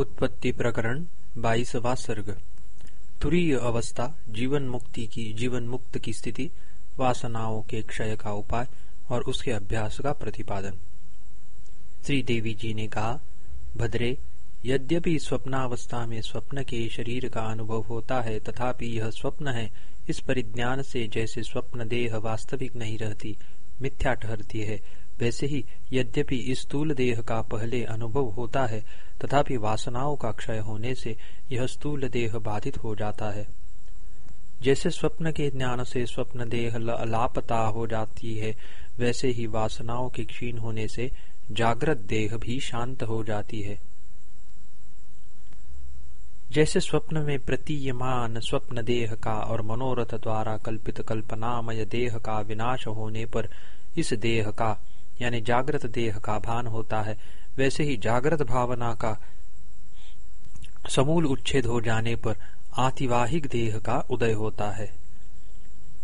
उत्पत्ति प्रकरण, बाईसवा सर्ग। तुरीय अवस्था जीवन मुक्ति की जीवन मुक्त की स्थिति, वासनाओं के क्षय का उपाय और उसके अभ्यास का प्रतिपादन। श्री देवी जी ने कहा, भद्रे, यद्यपि स्वप्नावस्था में स्वप्न के शरीर का अनुभव होता है, तथापि यह स्वप्न है, इस परिज्ञान से जैसे स्वप्न देह वास्तविक नहीं रहती, मिथ्या ठहरती है वैसे ही यद्यपि इस स्थूल देह का पहले अनुभव होता है, तथापि वासनाओं का क्षय होने से यह स्थूल देह बाधित हो जाता है। जैसे स्वप्न के ज्ञान से स्वप्न देह लापता हो जाती है, वैसे ही वासनाओं के क्षीण होने से जागृत देह भी शांत हो जाती है। जैसे स्वप्न में प्रतीयमान स्वप्न देह का और मनोरथ द्वारा कल्पित कल्पनामय देह का विनाश होने पर इस देह का यानी जागृत देह का भान होता है, वैसे ही जागृत भावना का समूल उच्छेद हो जाने पर आतिवाहिक देह का उदय होता है।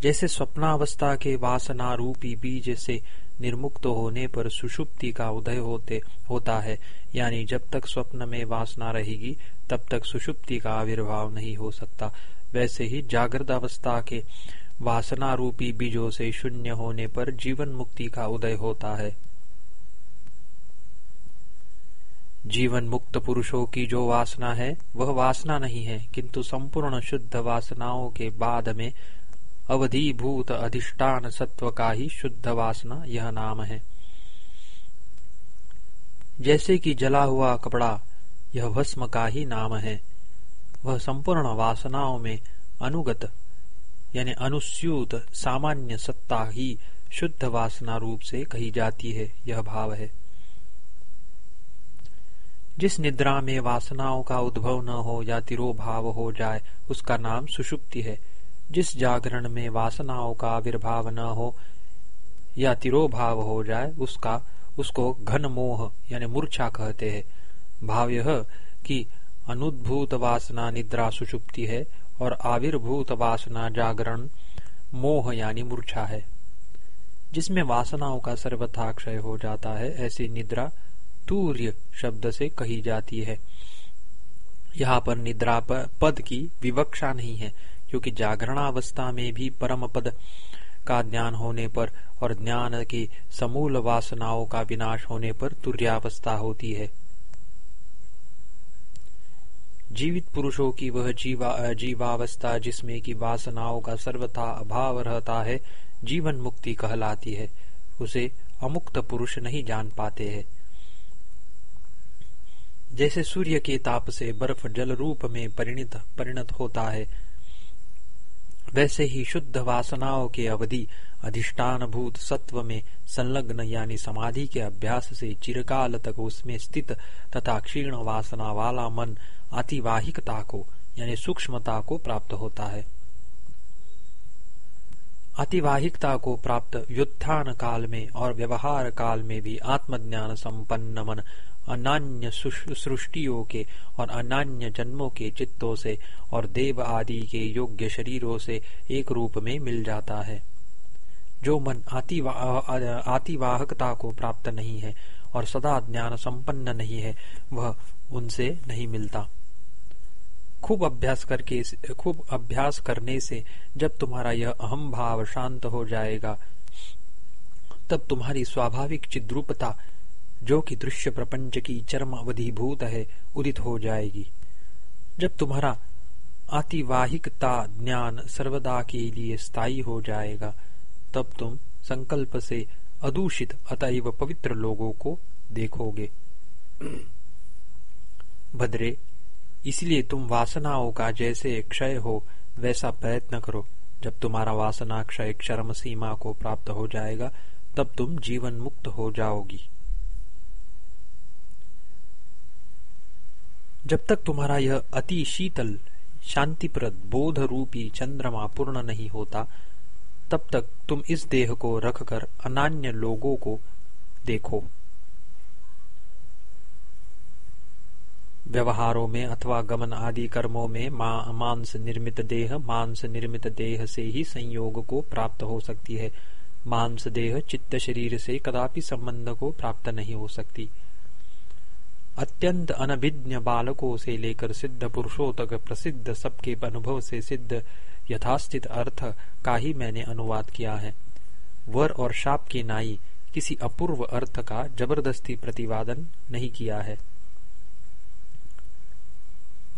जैसे स्वप्नावस्था के वासना रूपी बीज से निर्मुक्त होने पर सुषुप्ति का उदय होते, होता है, यानी जब तक स्वप्न में वासना रहेगी, तब तक सुषुप्ति का आविर्भाव नहीं हो सकता। वैसे ही जागृत अवस्था के वासना रूपी बीजों से शून्य होने पर जीवन मुक्ति का उदय होता है। जीवन मुक्त पुरुषों की जो वासना है, वह वासना नहीं है, किंतु संपूर्ण शुद्ध वासनाओं के बाद में अवधिभूत अधिष्ठान सत्व का ही शुद्ध वासना यह नाम है। जैसे कि जला हुआ कपड़ा, यह भस्म का ही नाम है। वह संपूर्ण वासनाओं में अनुगत यानी अनुस्यूत सामान्य सत्ता ही शुद्ध वासना रूप से कही जाती है, यह भाव है। जिस निद्रा में वासनाओं का उद्भव न हो या तिरोभाव हो जाए, उसका नाम सुषुप्ति है। जिस जागरण में वासनाओं का आविर्भाव न हो या तिरोभाव हो जाए, उसका, उसको घन मोह यानी मूर्छा कहते हैं। भाव यह कि अनुद्भूत वासना निद्रा सुषुप्ति है और आविर्भूत वासना जागरण, मोह यानी मूर्छा है। जिसमें वासनाओं का सर्वथा क्षय हो जाता है, ऐसी निद्रा तूर्य शब्द से कही जाती है। यहाँ पर निद्रा पद की विवक्षा नहीं है, क्योंकि जागरणावस्था में भी परम पद का ज्ञान होने पर और ज्ञान की समूल वासनाओं का विनाश होने पर तुर्यावस्था होती है। जीवित पुरुषों की वह जीवा जीवावस्था जिसमें की वासनाओं का सर्वथा अभाव रहता है, जीवन मुक्ति कहलाती है। उसे अमुक्त पुरुष नहीं जान पाते हैं। जैसे सूर्य के ताप से बर्फ़ जल रूप में परिणत परिणत होता है, वैसे ही शुद्ध वासनाओं के अवधि अधिष्ठान भूत सत्व में संलग्न यानी समाधि के अभ्यास से चिरकाल तक उसमें स्थित तथा क्षीण वासना वाला मन अतिवाहिकता को यानी सूक्ष्मता को प्राप्त होता है। अतिवाहिकता को प्राप्त युद्धान काल में और व्यवहार काल में भी आत्मज्ञान संपन्न मन अनान्य सृष्टियों के और अनान्य जन्मों के चित्तों से और देव आदि के योग्य शरीरों से एक रूप में मिल जाता है। जो मन आतिवाहकता को प्राप्त नहीं है और सदा ज्ञान संपन्न नहीं है, वह उनसे नहीं मिलता। खूब अभ्यास करके खूब अभ्यास करने से जब तुम्हारा यह अहम भाव शांत हो जाएगा, तब तुम्हारी स्वाभाविक चिद्रूपता, जो कि दृश्य प्रपंच की चरम अवधिभूत है, उदित हो जाएगी। जब तुम्हारा आतिवाहिकता ज्ञान सर्वदा के लिए स्थायी हो जाएगा, तब तुम संकल्प से अदूषित, अतएव पवित्र लोगों को देखोगे। भद्रे, इसलिए तुम वासनाओं का जैसे क्षय हो, वैसा प्रयत्न करो। जब तुम्हारा वासना क्षय चरम सीमा को प्राप्त हो जाएगा, तब तुम जीवन मुक्त हो जाओगी। जब तक तुम्हारा यह अति शीतल, शांतिप्रद बोध रूपी चंद्रमा पूर्ण नहीं होता तब तक तुम इस देह को रखकर अनान्य लोगों को देखो। व्यवहारों में अथवा गमन आदि कर्मों में मा, मांस निर्मित देह मांस निर्मित देह से ही संयोग को प्राप्त हो सकती है। मांस देह चित्त शरीर से कदापि संबंध को प्राप्त नहीं हो सकती। अत्यंत अनभिज्ञ बालकों से लेकर सिद्ध पुरुषों तक प्रसिद्ध सबके अनुभव से सिद्ध यथास्थित अर्थ का ही मैंने अनुवाद किया है। वर और शाप की नाई किसी अपूर्व अर्थ का ज़बरदस्ती प्रतिवादन नहीं किया है।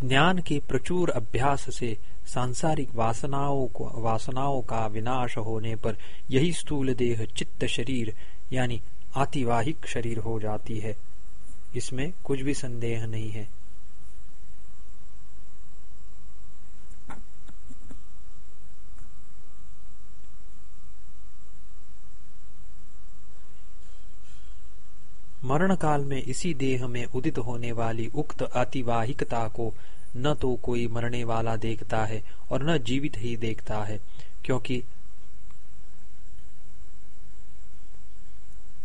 ज्ञान के प्रचुर अभ्यास से सांसारिक वासनाओं को वासनाओं का विनाश होने पर यही स्थूल देह चित्त शरीर, यानी आतिवाहिक शरीर हो जाती है। इसमें कुछ भी संदेह नहीं है। मरण काल में इसी देह में उदित होने वाली उक्त अतिवाहिकता को न तो कोई मरने वाला देखता है और न जीवित ही देखता है, क्योंकि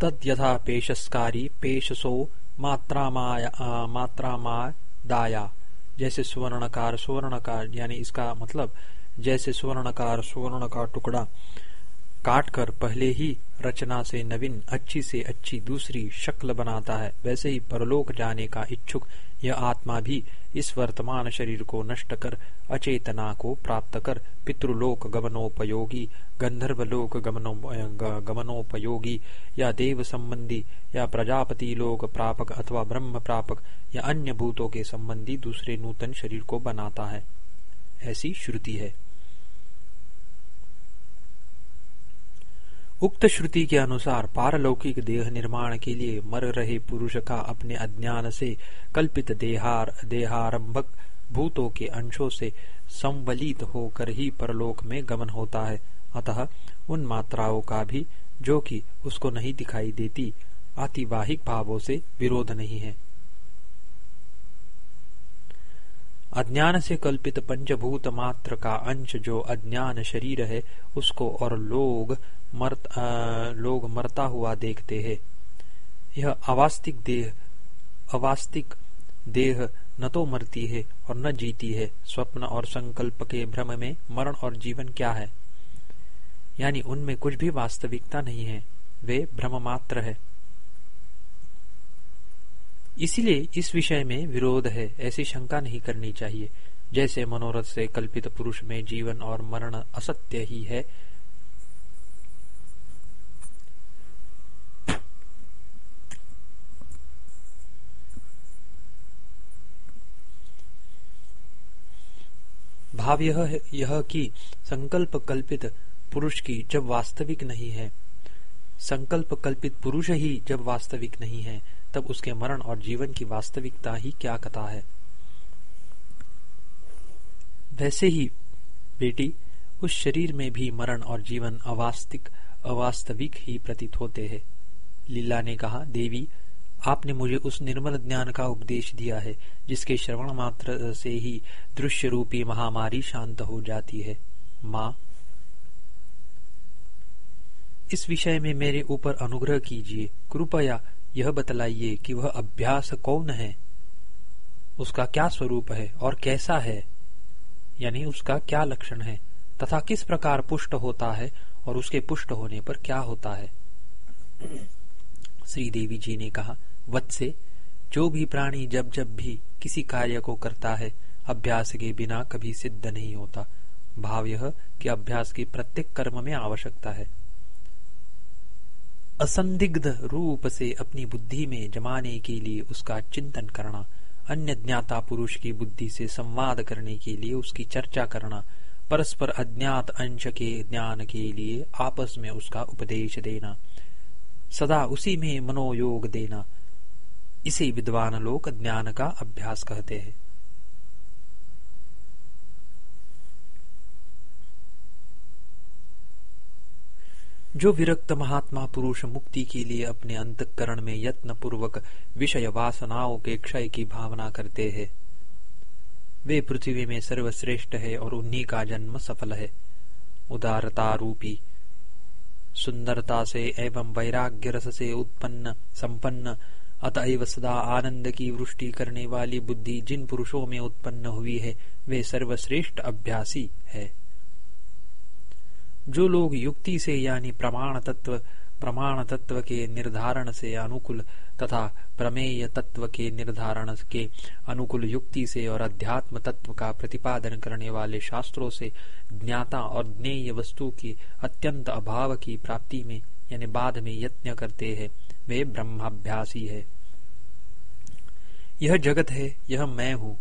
तद यथा पेशस्कारी पेशसो मात्रा दाया जैसे स्वर्णकार स्वर्णकार, यानी इसका मतलब जैसे स्वर्णकार, स्वर्ण का टुकड़ा काटकर पहले ही रचना से नवीन, अच्छी से अच्छी दूसरी शक्ल बनाता है। वैसे ही परलोक जाने का इच्छुक यह आत्मा भी इस वर्तमान शरीर को नष्ट कर, अचेतना को प्राप्त कर, पितृलोक गमनोपयोगी, गंधर्व लोक गमनोपयोगी या देव संबंधी या प्रजापति लोक प्रापक अथवा ब्रह्म प्रापक या अन्य भूतों के संबंधी दूसरे नूतन शरीर को बनाता है। ऐसी श्रुति है। उक्त श्रुति के अनुसार पारलौकिक देह निर्माण के लिए मर रहे पुरुष का अपने अज्ञान से कल्पित देहार, देहारंभक भूतों के अंशों से संवलित होकर ही परलोक में गमन होता है। अतः उन मात्राओं का भी, जो कि उसको नहीं दिखाई देती, आतिवाहिक भावों से विरोध नहीं है। अज्ञान से कल्पित पंचभूत मात्र का अंश जो अज्ञान शरीर है उसको और लोग मरत, आ, लोग मरता हुआ देखते हैं। यह अवास्तिक देह अवास्तिक देह न तो मरती है और न जीती है। स्वप्न और संकल्प के भ्रम में मरण और जीवन क्या है? यानी उनमें कुछ भी वास्तविकता नहीं है। वे भ्रम मात्र है। इसलिए इस विषय में विरोध है, ऐसी शंका नहीं करनी चाहिए। जैसे मनोरथ से कल्पित पुरुष में जीवन और मरण असत्य ही है। भाव यह यह कि संकल्प कल्पित पुरुष की जब वास्तविक नहीं है, संकल्प कल्पित पुरुष ही जब वास्तविक नहीं है तब उसके मरण और जीवन की वास्तविकता ही क्या कथा है। वैसे ही, बेटी, उस शरीर में भी मरण और जीवन अवास्तविक अवास्तविक ही प्रतीत होते हैं। लीला ने कहा, देवी, आपने मुझे उस निर्मल ज्ञान का उपदेश दिया है, जिसके श्रवण मात्र से ही दृश्य रूपी महामारी शांत हो जाती है। माँ, इस विषय में मेरे ऊपर अनुग्रह कीजिए। कृपया यह बतलाइए कि वह अभ्यास कौन है? उसका क्या स्वरूप है और कैसा है? यानी उसका क्या लक्षण है? तथा किस प्रकार पुष्ट होता है और उसके पुष्ट होने पर क्या होता है? श्री देवी जी ने कहा, वत्से, जो भी प्राणी जब जब भी किसी कार्य को करता है, अभ्यास के बिना कभी सिद्ध नहीं होता। भाव यह कि अभ्यास की प्रत्येक कर्म में आवश्यकता है। असंदिग्ध रूप से अपनी बुद्धि में जमाने के लिए उसका चिंतन करना, अन्य ज्ञाता पुरुष की बुद्धि से संवाद करने के लिए उसकी चर्चा करना, परस्पर अज्ञात अंश के ज्ञान के लिए आपस में उसका उपदेश देना, सदा उसी में मनोयोग देना। इसे विद्वान लोग ज्ञान का अभ्यास कहते हैं। जो विरक्त महात्मा पुरुष मुक्ति के लिए अपने अंतकरण में यत्न पूर्वक विषय वासनाओं के क्षय की भावना करते हैं। वे पृथ्वी में सर्वश्रेष्ठ है और उन्हीं का जन्म सफल है। उदारता रूपी, सुंदरता से एवं वैराग्य रस से उत्पन्न, संपन्न, अतएव सदा आनंद की वृष्टि करने वाली बुद्धि जिन पुरुषों में उत्पन्न हुई है, वे सर्वश्रेष्ठ अभ्यासी है। जो लोग युक्ति से यानी प्रमाण तत्व प्रमाण तत्व के निर्धारण से अनुकूल तथा प्रमेय तत्व के निर्धारण के अनुकूल युक्ति से और अध्यात्म तत्व का प्रतिपादन करने वाले शास्त्रों से ज्ञाता और ज्ञेय वस्तु की अत्यंत अभाव की प्राप्ति में, यानी बाद में यत्न करते हैं, वे ब्रह्माभ्यासी है। यह जगत है, यह मैं हूँ।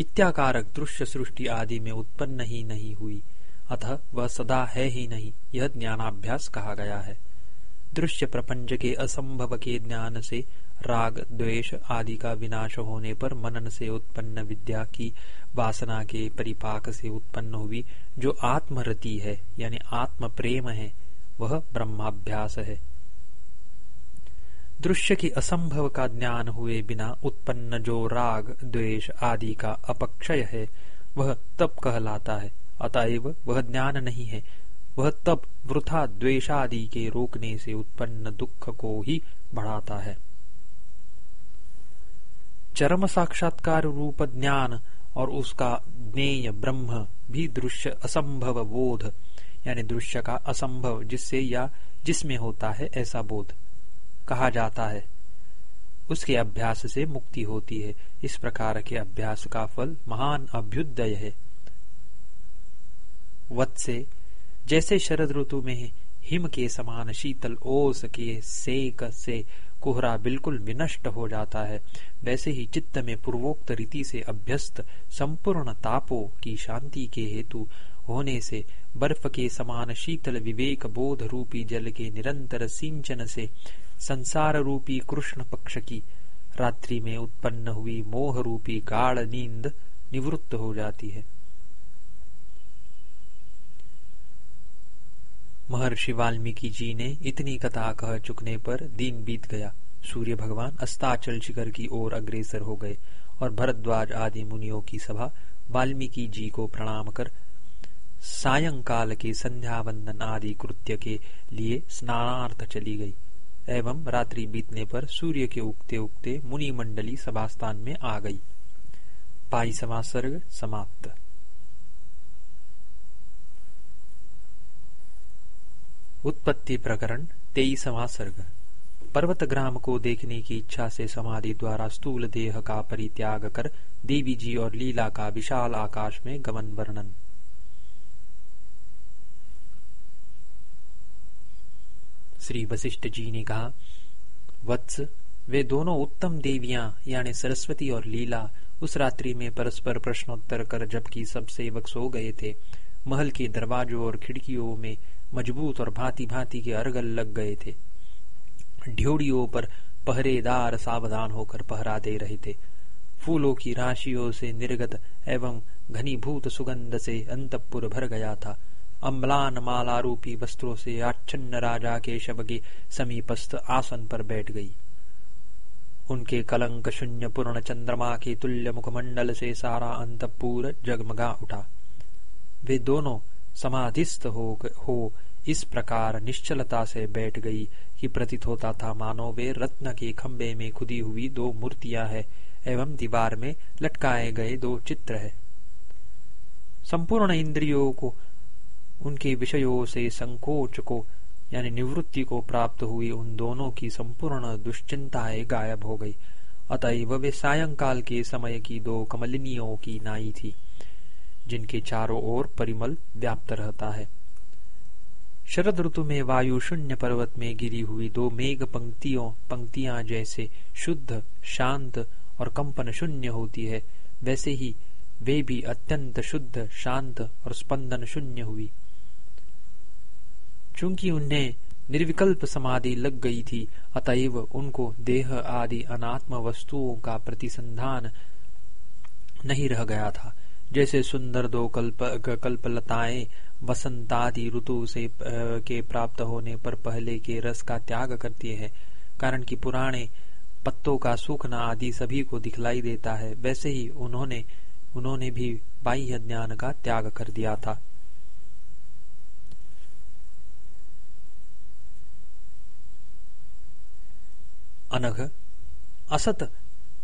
इत्याकारक दृश्य सृष्टि आदि में उत्पन्न ही नहीं हुई। अतः वह सदा है ही नहीं, यह ज्ञानाभ्यास कहा गया है। दृश्य प्रपंच के असंभव के ज्ञान से राग, द्वेष आदि का विनाश होने पर मनन से उत्पन्न विद्या की वासना के परिपाक से उत्पन्न हुई जो आत्मरति है, यानी आत्म प्रेम है, वह ब्रह्माभ्यास है। दृश्य की असंभव का ज्ञान हुए बिना उत्पन्न जो राग, द्वेष आदि का अपक्षय है, वह तब कहलाता है। अतएव वह ज्ञान नहीं है। वह तब वृथा द्वेषादि के रोकने से उत्पन्न दुख को ही बढ़ाता है। चरम साक्षात्कार रूप ज्ञान और उसका ज्ञेय ब्रह्म भी दृश्य असंभव बोध, यानी दृश्य का असंभव जिससे या जिसमें होता है ऐसा बोध कहा जाता है। उसके अभ्यास से मुक्ति होती है। इस प्रकार के अभ्यास का फल महान अभ्युदय है। वत्से जैसे शरद ऋतु में हिम के समान शीतल ओस के सेक से कोहरा बिल्कुल विनष्ट हो जाता है, वैसे ही चित्त में पूर्वोक्त रीति से अभ्यस्त संपूर्ण तापों की शांति के हेतु होने से बर्फ़ के समान शीतल विवेक बोध रूपी जल के निरंतर सिंचन से संसार रूपी कृष्ण पक्ष की रात्रि में उत्पन्न हुई मोह रूपी गाढ़ नींद निवृत्त हो जाती है। महर्षि वाल्मीकि जी ने इतनी कथा कह चुकने पर दिन बीत गया। सूर्य भगवान अस्ताचल शिखर की ओर अग्रेसर हो गए और भरद्वाज आदि मुनियों की सभा वाल्मीकि जी को प्रणाम कर सायंकाल के संध्या वंदन आदि कृत्य के लिए स्नानार्थ चली गई। एवं रात्रि बीतने पर सूर्य के उगते उगते मुनि मंडली सभास्थान में आ गई। पाई समासर्ग समाप्त। उत्पत्ति प्रकरण, तेईसवा सर्ग। पर्वत ग्राम को देखने की इच्छा से समाधि द्वारा स्थूल देह का परित्याग कर देवी जी और लीला का विशाल आकाश में गमन वर्णन। श्री वशिष्ठ जी ने कहा, वत्स, वे दोनों उत्तम देवियाँ, यानी सरस्वती और लीला, उस रात्रि में परस्पर प्रश्नोत्तर कर जबकि सब सेवक सो गए थे। महल के दरवाजों और खिड़कियों में मज़बूत और भांति भांति के अर्गल लग गए थे। ढ्योड़ियों पर पहरेदार सावधान होकर पहरा दे रहे थे। फूलों की राशियों से निर्गत एवं घनीभूत सुगंध से अंतपुर भर गया था। अम्लान मालारूपी वस्त्रों से आच्छन्न राजा के शब के समीपस्थ आसन पर बैठ गई। उनके कलंक शून्य पूर्ण चंद्रमा के तुल्य मुखमंडल से सारा अंतपुर जगमगा उठा। वे दोनों समाधिस्थ हो, हो इस प्रकार निश्चलता से बैठ गई कि प्रतीत होता था मानो वे रत्न के खंबे में खुदी हुई दो मूर्तियाँ हैं एवं दीवार में लटकाए गए दो चित्र है। संपूर्ण इंद्रियों को उनके विषयों से संकोच को यानी निवृत्ति को प्राप्त हुई उन दोनों की संपूर्ण दुश्चिंताएँ गायब हो गई। अतएव वे सायंकाल के समय की दो कमलिनियों की नाई थी। जिनके चारों ओर परिमल व्याप्त रहता है। शरद ऋतु में वायु शून्य पर्वत में गिरी हुई दो मेघ पंक्तियों, पंक्तियाँ जैसे शुद्ध, शांत और कंपन शून्य होती है, वैसे ही वे भी अत्यंत शुद्ध, शांत और स्पंदन शून्य हुई। चूँकि उन्हें निर्विकल्प समाधि लग गई थी, अतएव उनको देह आदि अनात्म वस्तुओं का प्रतिसंधान नहीं रह गया था। जैसे सुंदर दो कल्प, कल्पलताएँ वसंतादि ऋतु से के प्राप्त होने पर पहले के रस का त्याग करती है। कारण कि पुराने पत्तों का सूखना आदि सभी को दिखलाई देता है। वैसे ही उन्होंने उन्होंने भी बाह्य ज्ञान का त्याग कर दिया था। अनघ, असत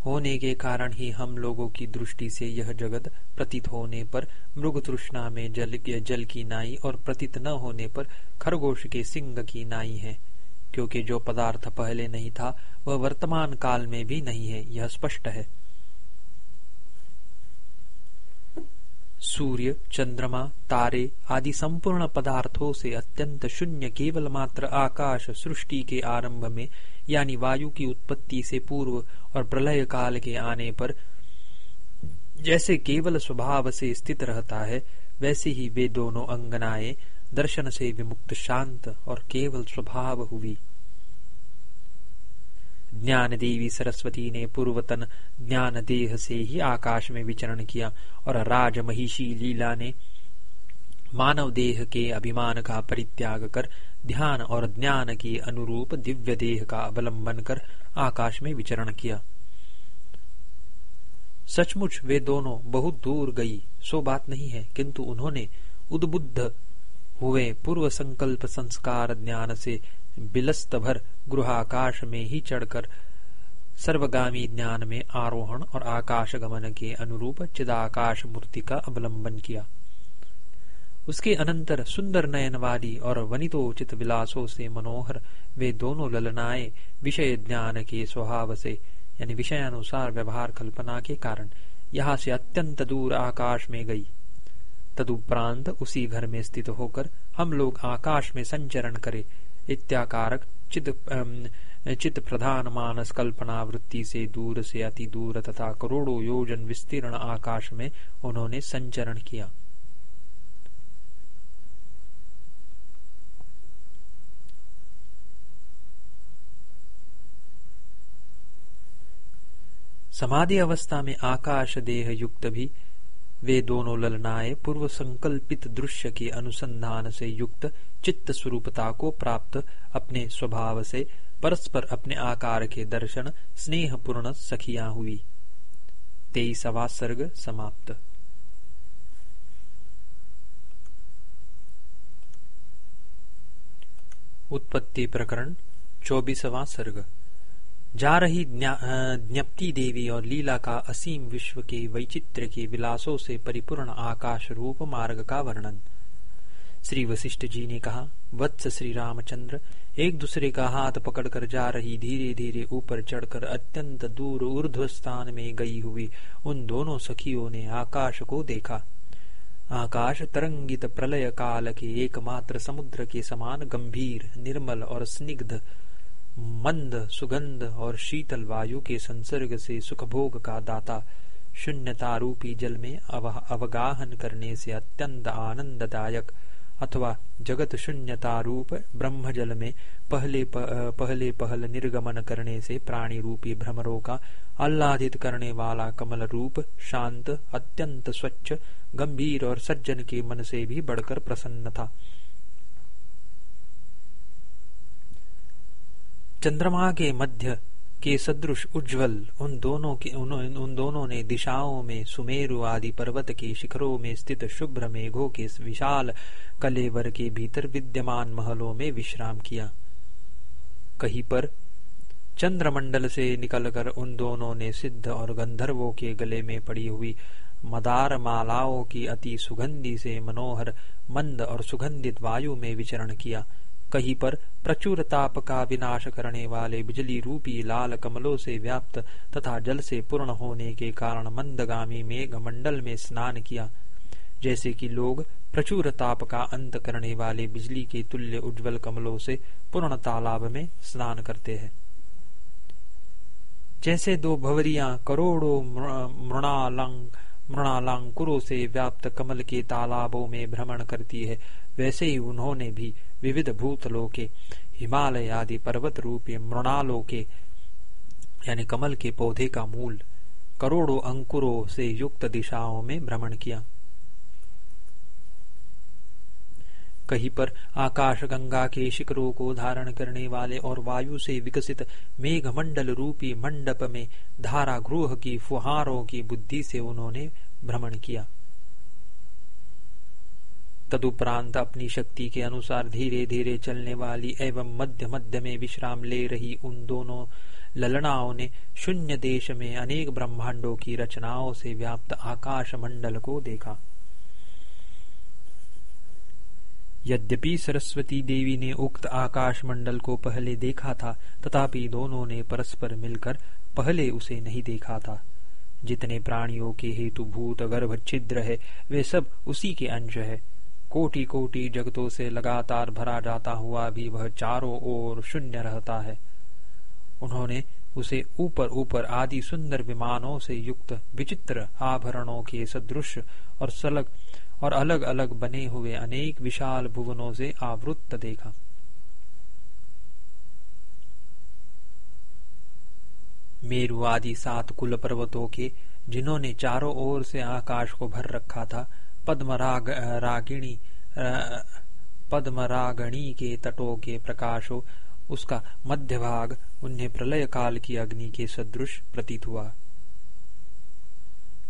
होने के कारण ही हम लोगों की दृष्टि से यह जगत प्रतीत होने पर मृग तृष्णा में जल जल की नाई और प्रतीत न होने पर खरगोश के सिंग की नाई है, क्योंकि जो पदार्थ पहले नहीं था, वह वर्तमान काल में भी नहीं है, यह स्पष्ट है। सूर्य, चंद्रमा, तारे आदि संपूर्ण पदार्थों से अत्यंत शून्य केवल मात्र आकाश सृष्टि के आरंभ में, यानी वायु की उत्पत्ति से पूर्व और प्रलय काल के आने पर जैसे केवल स्वभाव से स्थित रहता है, वैसे ही वे दोनों अंगनाएँ दर्शन से विमुक्त शांत और केवल स्वभाव हुई। ज्ञान देवी सरस्वती ने पूर्वतन ज्ञान देह से ही आकाश में विचरण किया और राज महिषी लीला ने मानव देह के अभिमान का परित्याग कर, ध्यान और ज्ञान के अनुरूप दिव्य देह का अवलंबन कर आकाश में विचरण किया। सचमुच वे दोनों बहुत दूर गई, सो बात नहीं है, किंतु उन्होंने उद्बुद्ध हुए पूर्व संकल्प संस्कार ज्ञान से बिलस्त भर गृहाकाश में ही चढ़कर सर्वगामी ज्ञान में आरोहण और आकाश गमन के अनुरूप चिदाकाश मूर्ति का अवलंबन किया। उसके अनंतर सुंदर नयन वाली और वनितोचित विलासों से मनोहर वे दोनों ललनाए विषय ज्ञान के स्वभाव से, यानी विषयानुसार व्यवहार कल्पना के कारण, यहाँ से अत्यंत दूर आकाश में गई। तदुपरांत उसी घर में स्थित होकर हम लोग आकाश में संचरण करे, इत्याकारक चित चित प्रधान मानस कल्पना वृत्ति से दूर से अति दूर तथा करोड़ों योजन विस्तीर्ण आकाश में उन्होंने संचरण किया। समाधि अवस्था में आकाश देह युक्त भी, वे दोनों ललनाए पूर्व संकल्पित दृश्य के अनुसंधान से युक्त चित्त स्वरूपता को प्राप्त अपने स्वभाव से परस्पर अपने आकार के दर्शन स्नेह पूर्ण सखिया हुई। तेईसवा सर्ग समाप्त। उत्पत्ति प्रकरण, चौबीसवा सर्ग। जा रही ज्ञप्ति देवी और लीला का असीम विश्व के वैचित्र के विलासों से परिपूर्ण आकाश रूप मार्ग का वर्णन। श्री वशिष्ठ जी ने कहा, वत्स श्री रामचंद्र, एक दूसरे का हाथ पकड़कर जा रही धीरे धीरे ऊपर चढ़कर अत्यंत दूर ऊर्ध्व स्थान में गई हुई उन दोनों सखियों ने आकाश को देखा। आकाश तरंगित प्रलय काल के एकमात्र समुद्र के समान गंभीर, निर्मल और स्निग्ध मंद सुगंध और शीतल वायु के संसर्ग से सुखभोग का दाता शून्यता रूपी जल में अवगाहन करने से अत्यंत आनंददायक अथवा जगत शून्यता रूप ब्रह्म जल में पहले पहले पहल निर्गमन करने से प्राणी रूपी भ्रमरों का आह्लादित करने वाला कमल रूप शांत, अत्यंत स्वच्छ, गंभीर और सज्जन के मन से भी बढ़कर प्रसन्न था। चंद्रमा के मध्य के सदृश उज्जवल उन दोनों के उन, उन दोनों ने दिशाओं में सुमेरु आदि पर्वत के शिखरों में स्थित शुभ्र मेघों के विशाल कलेवर के भीतर विद्यमान महलों में विश्राम किया। कहीं पर चंद्रमंडल से निकलकर उन दोनों ने सिद्ध और गंधर्वों के गले में पड़ी हुई मदार मालाओं की अति सुगंधी से मनोहर मंद और सुगंधित वायु में विचरण किया। कहीं पर प्रचुर ताप का विनाश करने वाले बिजली रूपी लाल कमलों से व्याप्त तथा जल से पूर्ण होने के कारण मंदगामी मेघ मंडल में स्नान किया। जैसे कि लोग प्रचुर ताप का अंत करने वाले बिजली के तुल्य उज्जवल कमलों से पूर्ण तालाब में स्नान करते हैं। जैसे दो भवरिया करोड़ों मृणालंग मृणालंकुरों से व्याप्त कमल के तालाबों में भ्रमण करती है, वैसे ही उन्होंने भी विविध भूतलों के हिमालय आदि पर्वत रूपी मृणालों के यानी कमल के पौधे का मूल करोड़ों अंकुरों से युक्त दिशाओं में भ्रमण किया। कहीं पर आकाश गंगा के शिखरों को धारण करने वाले और वायु से विकसित मेघमंडल रूपी मंडप में धारा गृह की फुहारों की बुद्धि से उन्होंने भ्रमण किया। तदुपरांत अपनी शक्ति के अनुसार धीरे धीरे चलने वाली एवं मध्य मध्य में विश्राम ले रही उन दोनों ललनाओं ने शून्य देश में अनेक ब्रह्मांडों की रचनाओं से व्याप्त आकाश मंडल को देखा। यद्यपि सरस्वती देवी ने उक्त आकाश मंडल को पहले देखा था, तथापि दोनों ने परस्पर मिलकर पहले उसे नहीं देखा था। जितने प्राणियों के हेतु भूत गर्भ छिद्र है, वे सब उसी के अंश है। कोटि कोटि जगतों से लगातार भरा जाता हुआ भी वह चारों ओर शून्य रहता है। उन्होंने उसे ऊपर ऊपर आदि सुंदर विमानों से युक्त विचित्र आभरणों के सदृश और सलग और अलग अलग बने हुए अनेक विशाल भुवनों से आवृत्त देखा। मेरु आदि सात कुल पर्वतों के, जिन्होंने चारों ओर से आकाश को भर रखा था पद्मराग रागिणी पद्मरागणी के तटों के प्रकाशों, उसका मध्य भाग उन्हें प्रलय काल की अग्नि के सदृश प्रतीत हुआ।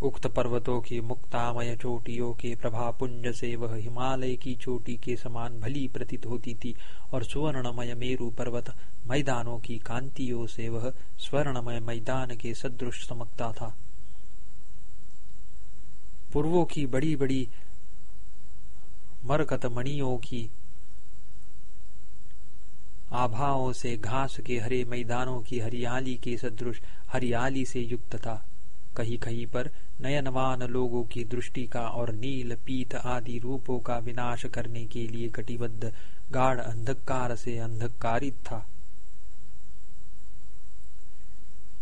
उक्त पर्वतों की मुक्तामय चोटियों के प्रभा पुंज से वह हिमालय की चोटी के समान भली प्रतीत होती थी और सुवर्णमय मेरु पर्वत मैदानों की कांतियों से वह स्वर्णमय मैदान के सदृश चमकता था। पूर्वों की बड़ी बड़ी मरकत मणियों की आभाओं से घास के हरे मैदानों की हरियाली के सदृश हरियाली से युक्त था। कहीं कहीं पर नयनवान लोगों की दृष्टि का और नील पीत आदि रूपों का विनाश करने के लिए कटिबद्ध गाढ़ अंधकार से अंधकारित था।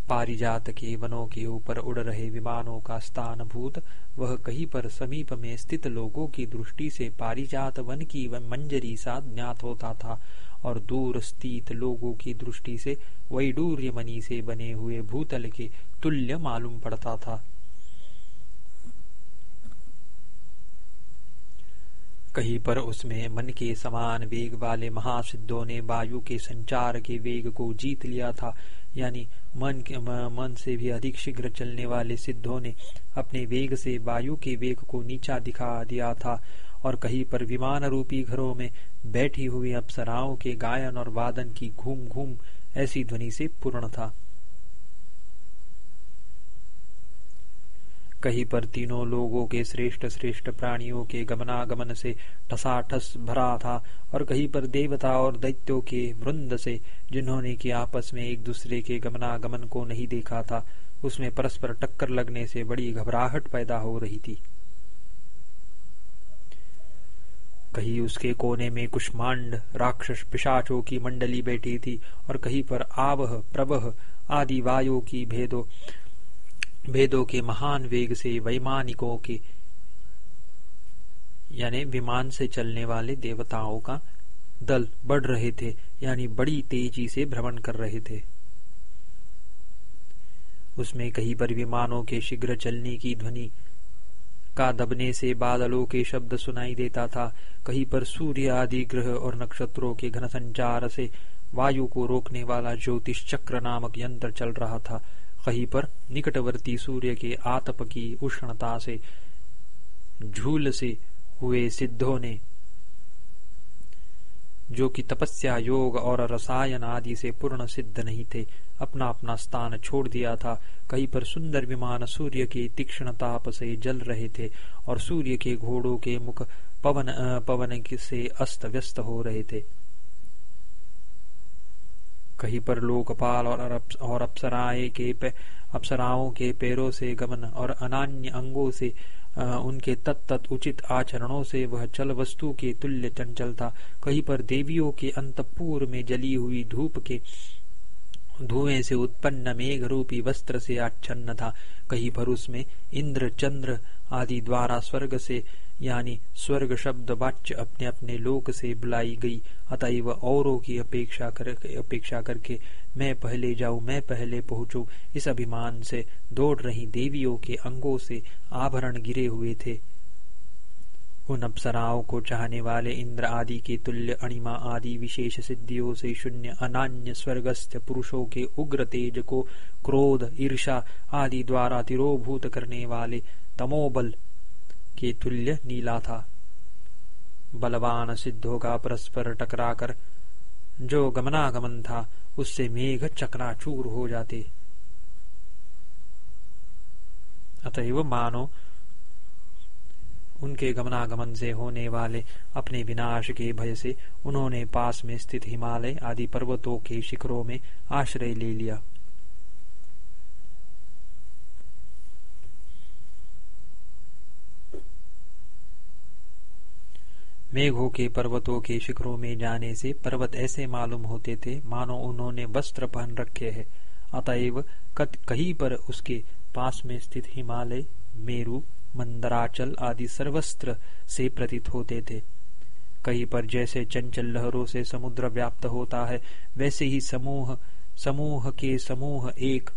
पारिजात के वनों के ऊपर उड़ रहे विमानों का स्थान भूत वह कहीं पर समीप में स्थित लोगों की दृष्टि से पारिजात वन की मंजरी सा ज्ञात होता था और दूर स्थित लोगों की दृष्टि से वैडूर्य मनी से बने हुए भूतल के तुल्य मालूम पड़ता था। कहीं पर उसमें मन के समान वेग वाले महासिद्धों ने वायु के संचार के वेग को जीत लिया था, यानी मन मन से भी अधिक शीघ्र चलने वाले सिद्धों ने अपने वेग से वायु के वेग को नीचा दिखा दिया था और कहीं पर विमान रूपी घरों में बैठी हुई अप्सराओं के गायन और वादन की घूम घूम ऐसी ध्वनि से पूर्ण था। कहीं पर तीनों लोगों के श्रेष्ठ श्रेष्ठ प्राणियों के गमनागमन से ठसाठस भरा था और कहीं पर देवता और दैत्यों के वृंद से जिन्होंने कि आपस में एक दूसरे के गमनागमन को नहीं देखा था, उसमें परस्पर टक्कर लगने से बड़ी घबराहट पैदा हो रही थी। कहीं उसके कोने में कुष्मांड राक्षस पिशाचों की मंडली बैठी थी और कहीं पर आवह, प्रवह आदि वायु की भेदों भेदों के महान वेग से, वैमानिकों के, यानी विमान से चलने वाले देवताओं का दल बढ़ रहे थे, यानी बड़ी तेज़ी से भ्रमण कर रहे थे। उसमें कहीं पर विमानों के शीघ्र चलने की ध्वनि का दबने से बादलों के शब्द सुनाई देता था। कहीं पर सूर्य आदि ग्रह और नक्षत्रों के घन संचार से वायु को रोकने वाला ज्योतिष चक्र नामक यंत्र चल रहा था। कहीं पर निकटवर्ती सूर्य के आतप की उष्णता से झूल से हुए सिद्धों ने, जो कि तपस्या, योग और रसायन आदि से पूर्ण सिद्ध नहीं थे अपना अपना स्थान छोड़ दिया था। कहीं पर सुंदर विमान सूर्य के तीक्ष्ण ताप से जल रहे थे और सूर्य के घोड़ों के मुख पवन पवन से अस्त व्यस्त हो रहे थे। कहीं पर लोकपाल और और अप्सराए के अप्सराओं के पैरों से गमन और अनान्य अंगों से उनके तत्त उचित आचरणों से वह चल वस्तु के तुल्य चंचल था। कहीं पर देवियों के अंतपुर में जली हुई धूप के धुएँ से उत्पन्न मेघ रूपी वस्त्र से आच्छन्न था। कहीं पर उसमें इंद्र, चंद्र आदि द्वारा स्वर्ग से यानी स्वर्ग शब्द वाच्य अपने अपने लोक से बुलाई गई। अतएव औरों की अपेक्षा कर, अपेक्षा करके मैं पहले जाऊँ, मैं पहले पहुंचू। इस अभिमान से दौड़ रही देवियों के अंगों से आभरण गिरे हुए थे। उन अप्सराओं को चाहने वाले इंद्र आदि के तुल्य, अणिमा आदि विशेष सिद्धियों से शून्य, अनान्य स्वर्गस्थ पुरुषों के उग्र तेज को क्रोध ईर्षा आदि द्वारा तिरोभूत करने वाले तमोबल के तुल्य नीला था। बलवान सिद्धों का परस्पर टकराकर जो गमनागमन था, उससे मेघ चकनाचूर हो जाते। अतएव मानो, उनके गमनागमन से होने वाले अपने विनाश के भय से उन्होंने पास में स्थित हिमालय आदि पर्वतों के शिखरों में आश्रय ले लिया। मेघों के पर्वतों के शिखरों में जाने से पर्वत ऐसे मालूम होते थे, मानो उन्होंने वस्त्र पहन रखे हैं। अतएव कहीं पर उसके पास में स्थित हिमालय, मेरु, मंदराचल आदि सर्वस्त्र से प्रतीत होते थे। कहीं पर जैसे चंचल लहरों से समुद्र व्याप्त होता है, वैसे ही समूह समूह के समूह एक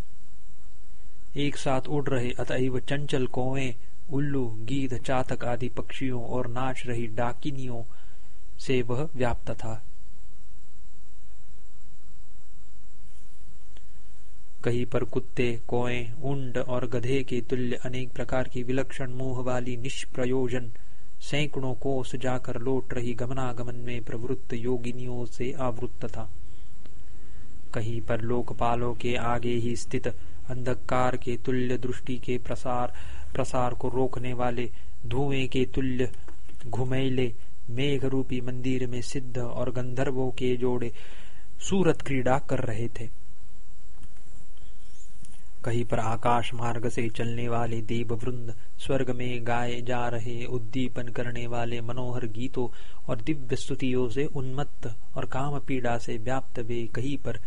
एक साथ उड़ रहे। अतएव चंचल कौए उल्लू गीत चातक आदि पक्षियों और नाच रही डाकिनियों से वह व्याप्त था। कहीं पर कुत्ते, कोए उंड और गधे के तुल्य अनेक प्रकार की विलक्षण मोह वाली निष्प्रयोजन सैकड़ों कोस जाकर लौट रही गमनागमन में प्रवृत्त योगिनियों से आवृत्त था। कहीं पर लोकपालों के आगे ही स्थित अंधकार के तुल्य दृष्टि के प्रसार प्रसार को रोकने वाले धुएँ के तुल्य घुमेले मेघ रूपी मंदिर में सिद्ध और गंधर्वों के जोड़े सूरत क्रीड़ा कर रहे थे। कहीं पर आकाश मार्ग से चलने वाले देव वृंद स्वर्ग में गाए जा रहे उद्दीपन करने वाले मनोहर गीतों और दिव्य स्तुतियों से उन्मत्त और काम पीड़ा से व्याप्त वे कहीं पर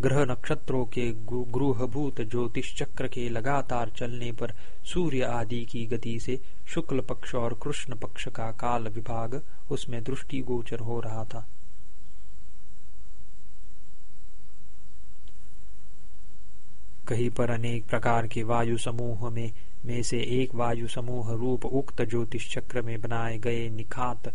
ग्रह नक्षत्रों के गृहभूत ज्योतिष चक्र के लगातार चलने पर सूर्य आदि की गति से शुक्ल पक्ष और कृष्ण पक्ष का काल विभाग उसमें दृष्टि गोचर हो रहा था। कहीं पर अनेक प्रकार के वायु समूह में में से एक वायु समूह रूप उक्त ज्योतिष चक्र में बनाए गए निखात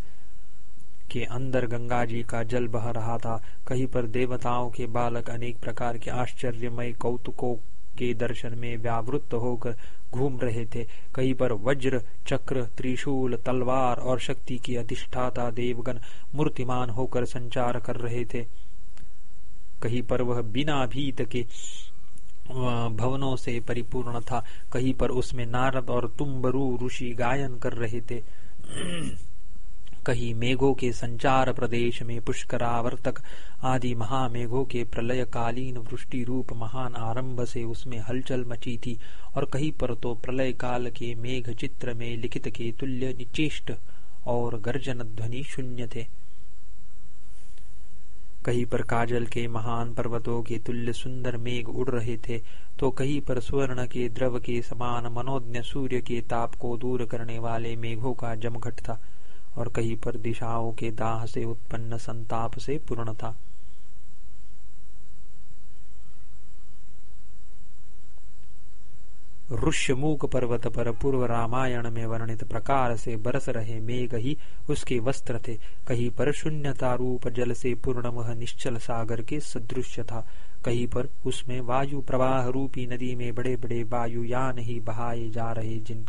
के अंदर गंगा जी का जल बह रहा था। कहीं पर देवताओं के बालक अनेक प्रकार के आश्चर्यमय कौतुकों के दर्शन में व्यावृत्त होकर घूम रहे थे। कहीं पर वज्र, चक्र, त्रिशूल, तलवार और शक्ति की अधिष्ठाता देवगण मूर्तिमान होकर संचार कर रहे थे। कहीं पर वह बिना भीत के भवनों से परिपूर्ण था। कहीं पर उसमें नारद और तुम्बरू ऋषि गायन कर रहे थे। कहीं मेघों के संचार प्रदेश में पुष्करावर्तक आदि महामेघों के प्रलय कालीन वृष्टि रूप महान आरंभ से उसमें हलचल मची थी और कहीं पर तो प्रलय काल के मेघ चित्र में लिखित के तुल्य निचेष्ट और गर्जन ध्वनि शून्य थे। कहीं पर काजल के महान पर्वतों के तुल्य सुंदर मेघ उड़ रहे थे तो कहीं पर स्वर्ण के द्रव के समान मनोज्ञ सूर्य के ताप को दूर करने वाले मेघों का जमघट था। और कहीं पर दिशाओं के दाह से उत्पन्न संताप से पूर्ण था। ऋष्यमूक पर्वत पर पूर्व रामायण में वर्णित प्रकार से बरस रहे मेघ ही उसके वस्त्र थे। कहीं पर शून्यता रूप जल से पूर्ण वह निश्चल सागर के सदृश था। कहीं पर उसमें वायु प्रवाह रूपी नदी में बड़े बड़े वायुयान ही बहाए जा रहे जिन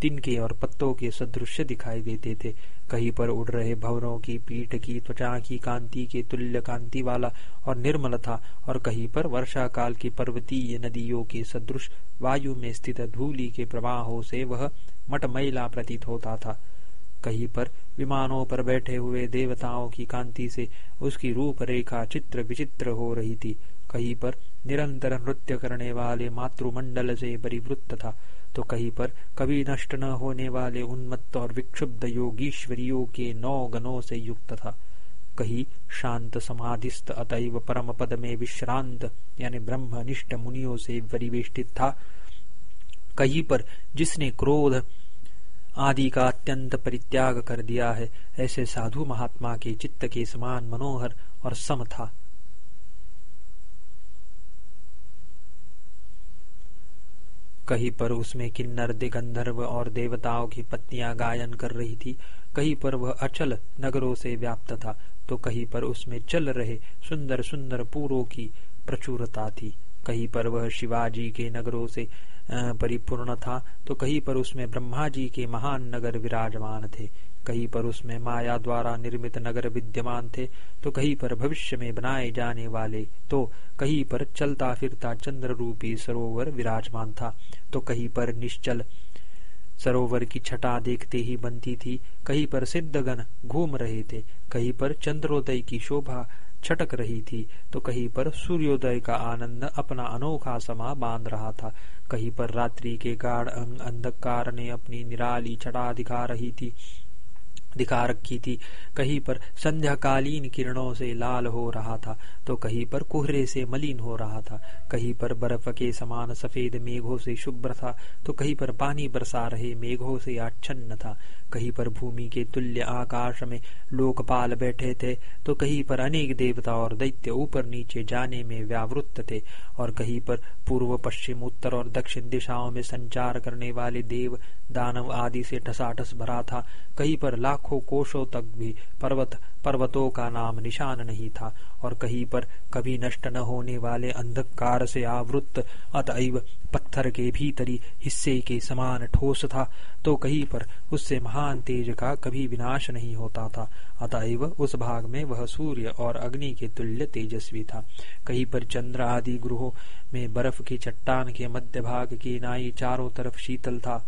तिनके और पत्तों के सदृश दिखाई देते थे। कहीं पर उड़ रहे भवरों की पीठ की त्वचा की कांति के तुल्य कांति वाला और निर्मल था, और कहीं पर वर्षा काल की पर्वतीय नदियों के सदृश वायु में स्थित धूलि के प्रवाहों से वह मटमैला प्रतीत होता था। कहीं पर विमानों पर बैठे हुए देवताओं की कांति से उसकी रूप रेखा चित्र विचित्र हो रही थी। कहीं पर निरंतर नृत्य करने वाले मातृमंडल से परिवृत्त था। तो कहीं पर कभी नष्ट न होने वाले उन्मत्त और विक्षुब्ध योगीश्वरियों के नौ गणों से युक्त था। कहीं शांत समाधिस्थ अतएव परम पद में विश्रांत, यानी ब्रह्मनिष्ठ मुनियों से परिवेष्टित था। कहीं पर जिसने क्रोध आदि का अत्यंत परित्याग कर दिया है, ऐसे साधु महात्मा के चित्त के समान मनोहर और सम था। कहीं पर उसमें किन्नर दिगंधर्व और देवताओं की पत्नियाँ गायन कर रही थी, कहीं पर वह अचल नगरों से व्याप्त था तो कहीं पर उसमें चल रहे सुंदर सुंदर पूरों की प्रचुरता थी। कहीं पर वह शिवाजी के नगरों से परिपूर्ण था तो कहीं पर उसमें ब्रह्मा जी के महान नगर विराजमान थे। कहीं पर उसमें माया द्वारा निर्मित नगर विद्यमान थे तो कहीं पर भविष्य में बनाए जाने वाले तो कहीं पर चलता फिरता चंद्र रूपी सरोवर विराजमान था तो कहीं पर निश्चल सरोवर की छटा देखते ही बनती थी, कहीं पर सिद्धगण घूम रहे थे, कहीं पर चंद्रोदय की शोभा छटक रही थी तो कहीं पर सूर्योदय का आनंद अपना अनोखा समा बाँध रहा था, कहीं पर रात्रि के गाढ़ अंधकार ने अपनी निराली छटा दिखा रही थी दिखा रखी थी। कहीं पर संध्याकालीन किरणों से लाल हो रहा था तो कहीं पर कोहरे से मलिन हो रहा था। कहीं पर बर्फ़ के समान सफ़ेद मेघों से शुभ्र था तो कहीं पर पानी बरसा रहे मेघों से आच्छन्न था। कहीं पर भूमि के तुल्य आकाश में लोकपाल बैठे थे तो कहीं पर अनेक देवता और दैत्य ऊपर नीचे जाने में व्यावृत्त थे, और कहीं पर पूर्व, पश्चिम, उत्तर और दक्षिण दिशाओं में संचार करने वाले देव दानव आदि से ठसाठस भरा था। कहीं पर लाखों कोषों तक भी पर्वत, पर्वतों का नाम निशान नहीं था और कहीं पर कभी नष्ट न होने वाले अंधकार से आवृत्त, अतएव पत्थर के भीतरी हिस्से के समान ठोस था तो कहीं पर उससे महान तेज का कभी विनाश नहीं होता था। अतएव उस भाग में वह सूर्य और अग्नि के तुल्य तेजस्वी था। कहीं पर चंद्र आदि गृहों में बर्फ़ की चट्टान के मध्य भाग की नाई चारों तरफ़ शीतल था।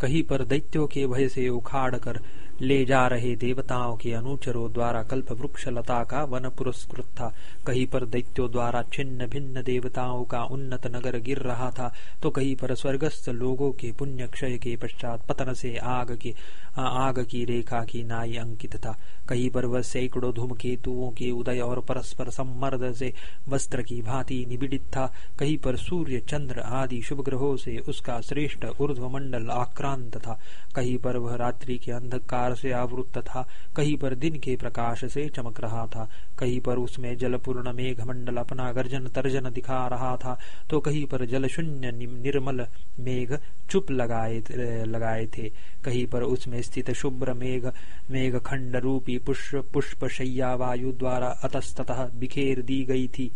कहीं पर दैत्यों के भय से उखाड़ कर ले जा रहे देवताओं के अनुचरों द्वारा कल्प वृक्ष लता का वन पुरस्कृत था। कहीं पर दैत्यों द्वारा छिन्न भिन्न देवताओं का उन्नत नगर गिर रहा था तो कहीं पर स्वर्गस्थ लोगों के पुण्य क्षय के पश्चात पतन से आग के आग की रेखा की नाई अंकित था। कहीं पर वह सैकड़ों धूमकेतुओं के उदय और परस्पर सम्मर्द से वस्त्र की भांति निबिड़ित था। कहीं पर सूर्य, चंद्र आदि शुभ ग्रहों से उसका श्रेष्ठ ऊर्ध्व मंडल आक्रांत था। कहीं पर वह रात्रि के अंधकार से आवृत्त था। कहीं पर दिन के प्रकाश से चमक रहा था। कहीं पर उसमें जलपूर्ण मेघ मंडल अपना गर्जन तर्जन दिखा रहा था। तो कहीं पर जल शून्य निर्मल मेघ चुप लगाए लगाए थे। कहीं पर उसमें स्थित शुभ्र मेघ मेघ खंड रूपी पुष्प पुष्प शैया वायु द्वारा अतस्तः बिखेर दी गई थी।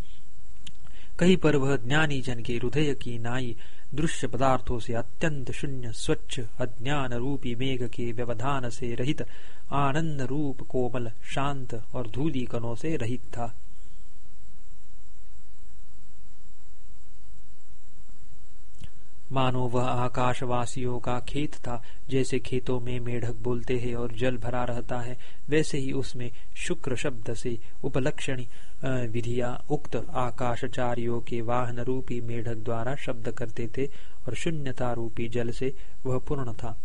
कहीं पर वह ज्ञानी जन के हृदय की नाई दृश्य पदार्थों से अत्यंत शून्य, स्वच्छ, अज्ञान रूपी मेघ के व्यवधान से रहित, आनंद रूप कोमल, शांत और धूली कणों से रहित था। मानो वह आकाशवासियों का खेत था, जैसे खेतों में मेढक बोलते हैं और जल भरा रहता है, वैसे ही उसमें शुक्र शब्द से उपलक्षणी विधिया उक्त आकाशचारियों के वाहन रूपी मेढक द्वारा शब्द करते थे और शून्यता रूपी जल से वह पूर्ण था।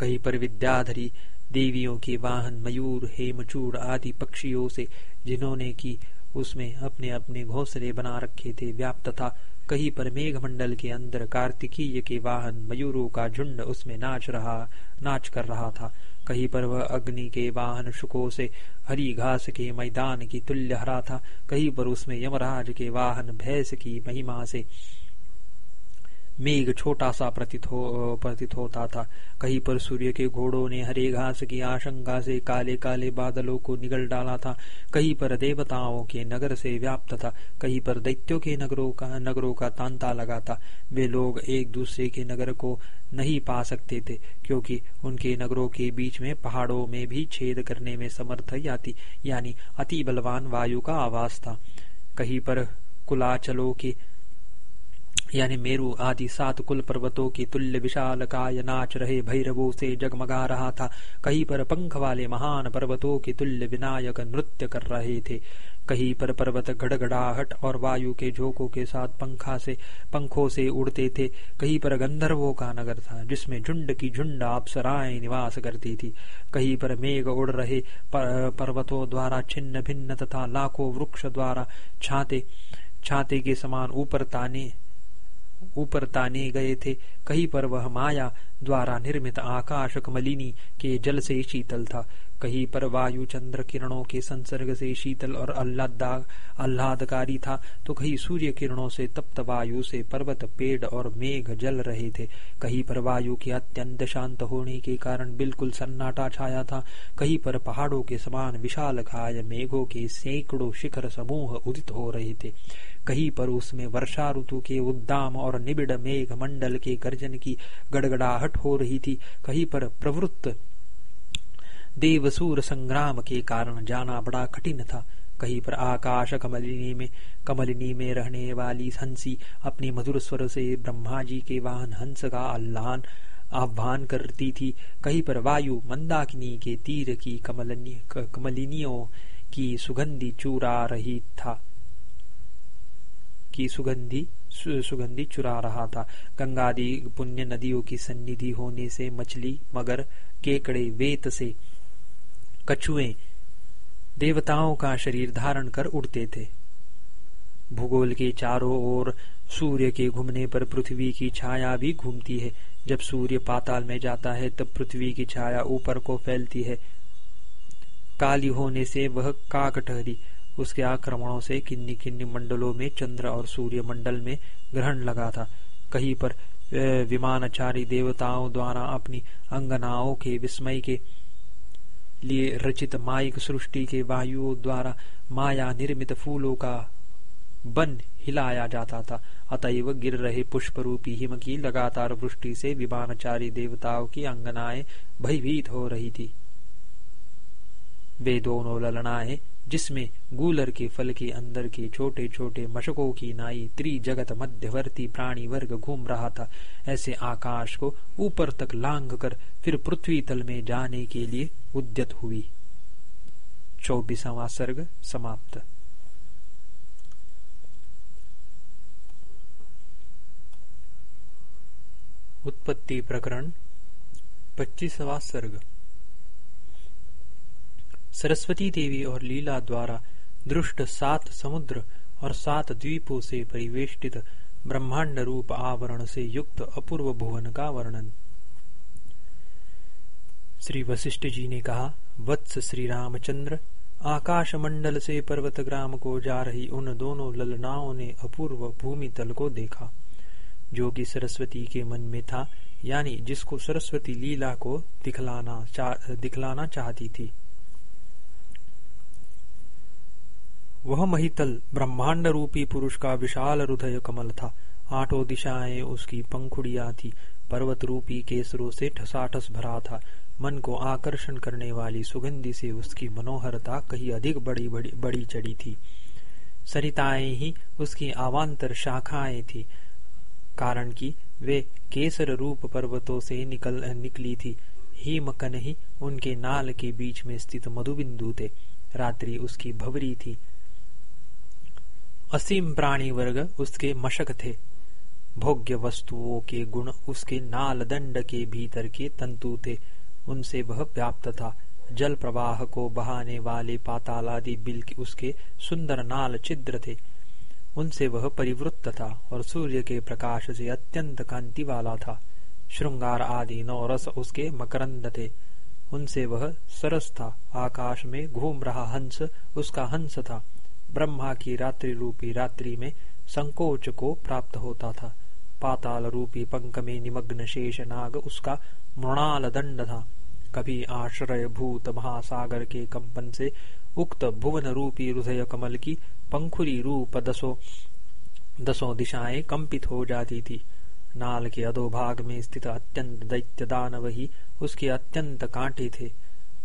कहीं पर विद्याधरी देवियों के वाहन, मयूर, हेमचूड़ आदि पक्षियों से, जिन्होंने की उसमें अपने अपने घोंसले बना रखे थे, व्याप्त था कहीं पर मेघ मंडल के अंदर कार्तिकीय के वाहन मयूरों का झुंड उसमें नाच रहा, नाच कर रहा था। कहीं पर वह अग्नि के वाहन शुकों से हरी घास के मैदान की तुल्य हरा था। कहीं पर उसमें यमराज के वाहन भैंस की महिमा से मेघ छोटा सा प्रतीत हो, प्रतीत होता था। कहीं पर सूर्य के घोड़ों ने हरे घास की आशंका से काले काले बादलों को निगल डाला था। कहीं पर देवताओं के नगर से व्याप्त था। कहीं पर दैत्यों के नगरों का नगरों का तांता लगा था। वे लोग एक दूसरे के नगर को नहीं पा सकते थे, क्योंकि उनके नगरों के बीच में पहाड़ों में भी छेद करने में समर्थ याति यानी अति बलवान वायु का आवास था। कहीं पर कुलाचलों के यानी मेरु आदि सात कुल पर्वतों की तुल्य विशाल काय नाच रहे भैरवों से जगमगा रहा था। कहीं पर पंख वाले महान पर्वतों के तुल्य विनायक नृत्य कर रहे थे। कहीं पर पर्वत गड़गड़ाहट और वायु के झोंकों के साथ पंखा से, पंखों से उड़ते थे। कहीं पर गंधर्वों का नगर था, जिसमें झुंड की झुंड अप्सराएँ निवास करती थी। कहीं पर मेघ उड़ रहे पर्वतों द्वारा छिन्न भिन्न तथा लाखों वृक्ष द्वारा छाते छाते के समान ऊपर ताने ऊपर ताने गए थे। कहीं पर वह माया द्वारा निर्मित आकाश कमलिनी के जल से शीतल था। कहीं पर वायु चंद्र किरणों के संसर्ग से शीतल और आह्लादकारी था। तो कहीं सूर्य किरणों से तप्त वायु से पर्वत, पेड़ और मेघ जल रहे थे। कहीं पर वायु के अत्यंत शांत होने के कारण बिल्कुल सन्नाटा छाया था। कहीं पर पहाड़ों के समान विशाल खाय मेघों के सैकड़ों शिखर समूह उदित हो रहे थे। कहीं पर उसमें वर्षा ऋतु के उद्दाम और निबिड़ मेघ मंडल के गर्जन की गड़गड़ाहट हो रही थी। कहीं पर प्रवृत्त देवसूर संग्राम के कारण जाना बड़ा कठिन था। कहीं पर आकाश कमलिनी में कमलिनी में रहने वाली हँसी अपनी मधुर स्वर से ब्रह्मा जी के वाहन हंस का अल्लाह आह्वान करती थी। कहीं पर वायु मंदाकिनी के तीर की, कमलिनियों की सुगंधी चूरा रही था। की सुगंधी सुगंधी चुरा रहा था। गंगादि पुण्य नदियों की सन्निधि होने से मछली, मगर केकड़े, वेत से कछुए देवताओं का शरीर धारण कर उड़ते थे। भूगोल के चारों ओर सूर्य के घूमने पर पृथ्वी की छाया भी घूमती है। जब सूर्य पाताल में जाता है, तब पृथ्वी की छाया ऊपर को फैलती है। काली होने से वह काक ठहरी। उसके आक्रमणों से किन्नी किन्नी मंडलों में चंद्र और सूर्य मंडल में ग्रहण लगा था। कहीं पर विमानचारी देवताओं द्वारा अपनी अंगनाओं के विस्मय के लिए रचित माइक सृष्टि के वायुओं द्वारा माया निर्मित फूलों का बन हिलाया जाता था। अतएव गिर रहे पुष्प रूपी हिम की लगातार वृष्टि से विमानचारी देवताओं की अंगनाएँ भयभीत हो रही थी। वे दोनों ललनाएँ जिसमें गूलर के फल के अंदर के छोटे छोटे मशकों की नाई त्रिजगत मध्यवर्ती प्राणी वर्ग घूम रहा था। ऐसे आकाश को ऊपर तक लांग कर फिर पृथ्वी तल में जाने के लिए उद्यत हुई। चौबीसवा सर्ग समाप्त। उत्पत्ति प्रकरण पच्चीसवा सर्ग। सरस्वती देवी और लीला द्वारा दृष्ट सात समुद्र और सात द्वीपों से परिवेष्टित ब्रह्मांड रूप आवरण से युक्त अपूर्व भुवन का वर्णन। श्री वशिष्ठ जी ने कहा वत्स श्री रामचंद्र आकाश मंडल से पर्वत ग्राम को जा रही उन दोनों ललनाओं ने अपूर्व भूमि तल को देखा जो कि सरस्वती के मन में था यानी जिसको सरस्वती लीला को दिखलाना चा, दिखलाना चाहती थी। वह महितल ब्रह्मांड रूपी पुरुष का विशाल हृदय कमल था। आठों दिशाएँ उसकी पंखुड़िया थी। पर्वत रूपी केसरों से ठसाठस भरा था। मन को आकर्षण करने वाली सुगंधि से उसकी मनोहरता कहीं अधिक बड़ी बड़ी बड़ी चढ़ी थी। सरिताएँ ही उसकी आवांतर शाखाएँ थी, कारण कि वे केसर रूप पर्वतों से निकल, निकली थी। हिमकन ही उनके नाल के बीच में स्थित मधुबिंदु थे। रात्रि उसकी भवरी थी। असीम प्राणी वर्ग उसके मशक थे। भोग्य वस्तुओं के गुण उसके नाल दंड के भीतर के तंतु थे। उनसे वह व्याप्त था। जल प्रवाह को बहाने वाले पातालादि बिल उसके सुंदर नाल छिद्र थे। उनसे वह परिवृत्त था और सूर्य के प्रकाश से अत्यंत कांति वाला था। श्रृंगार आदि नौ रस उसके मकरंद थे। उनसे वह सरस था। आकाश में घूम रहा हंस उसका हंस था। ब्रह्मा की रात्रि रूपी रात्रि में संकोच को प्राप्त होता था। पाताल रूपी पंख में निमग्न शेष नाग उसका मृणाल दंड था। कभी आश्रय भूत महासागर के कंपन से उक्त भुवन रूपी हृदय कमल की पंखुरी रूप दसो, दसों दिशाएँ कंपित हो जाती थी। नाल के अधोभाग में स्थित अत्यंत दैत्य दानव ही उसके अत्यंत कांटे थे।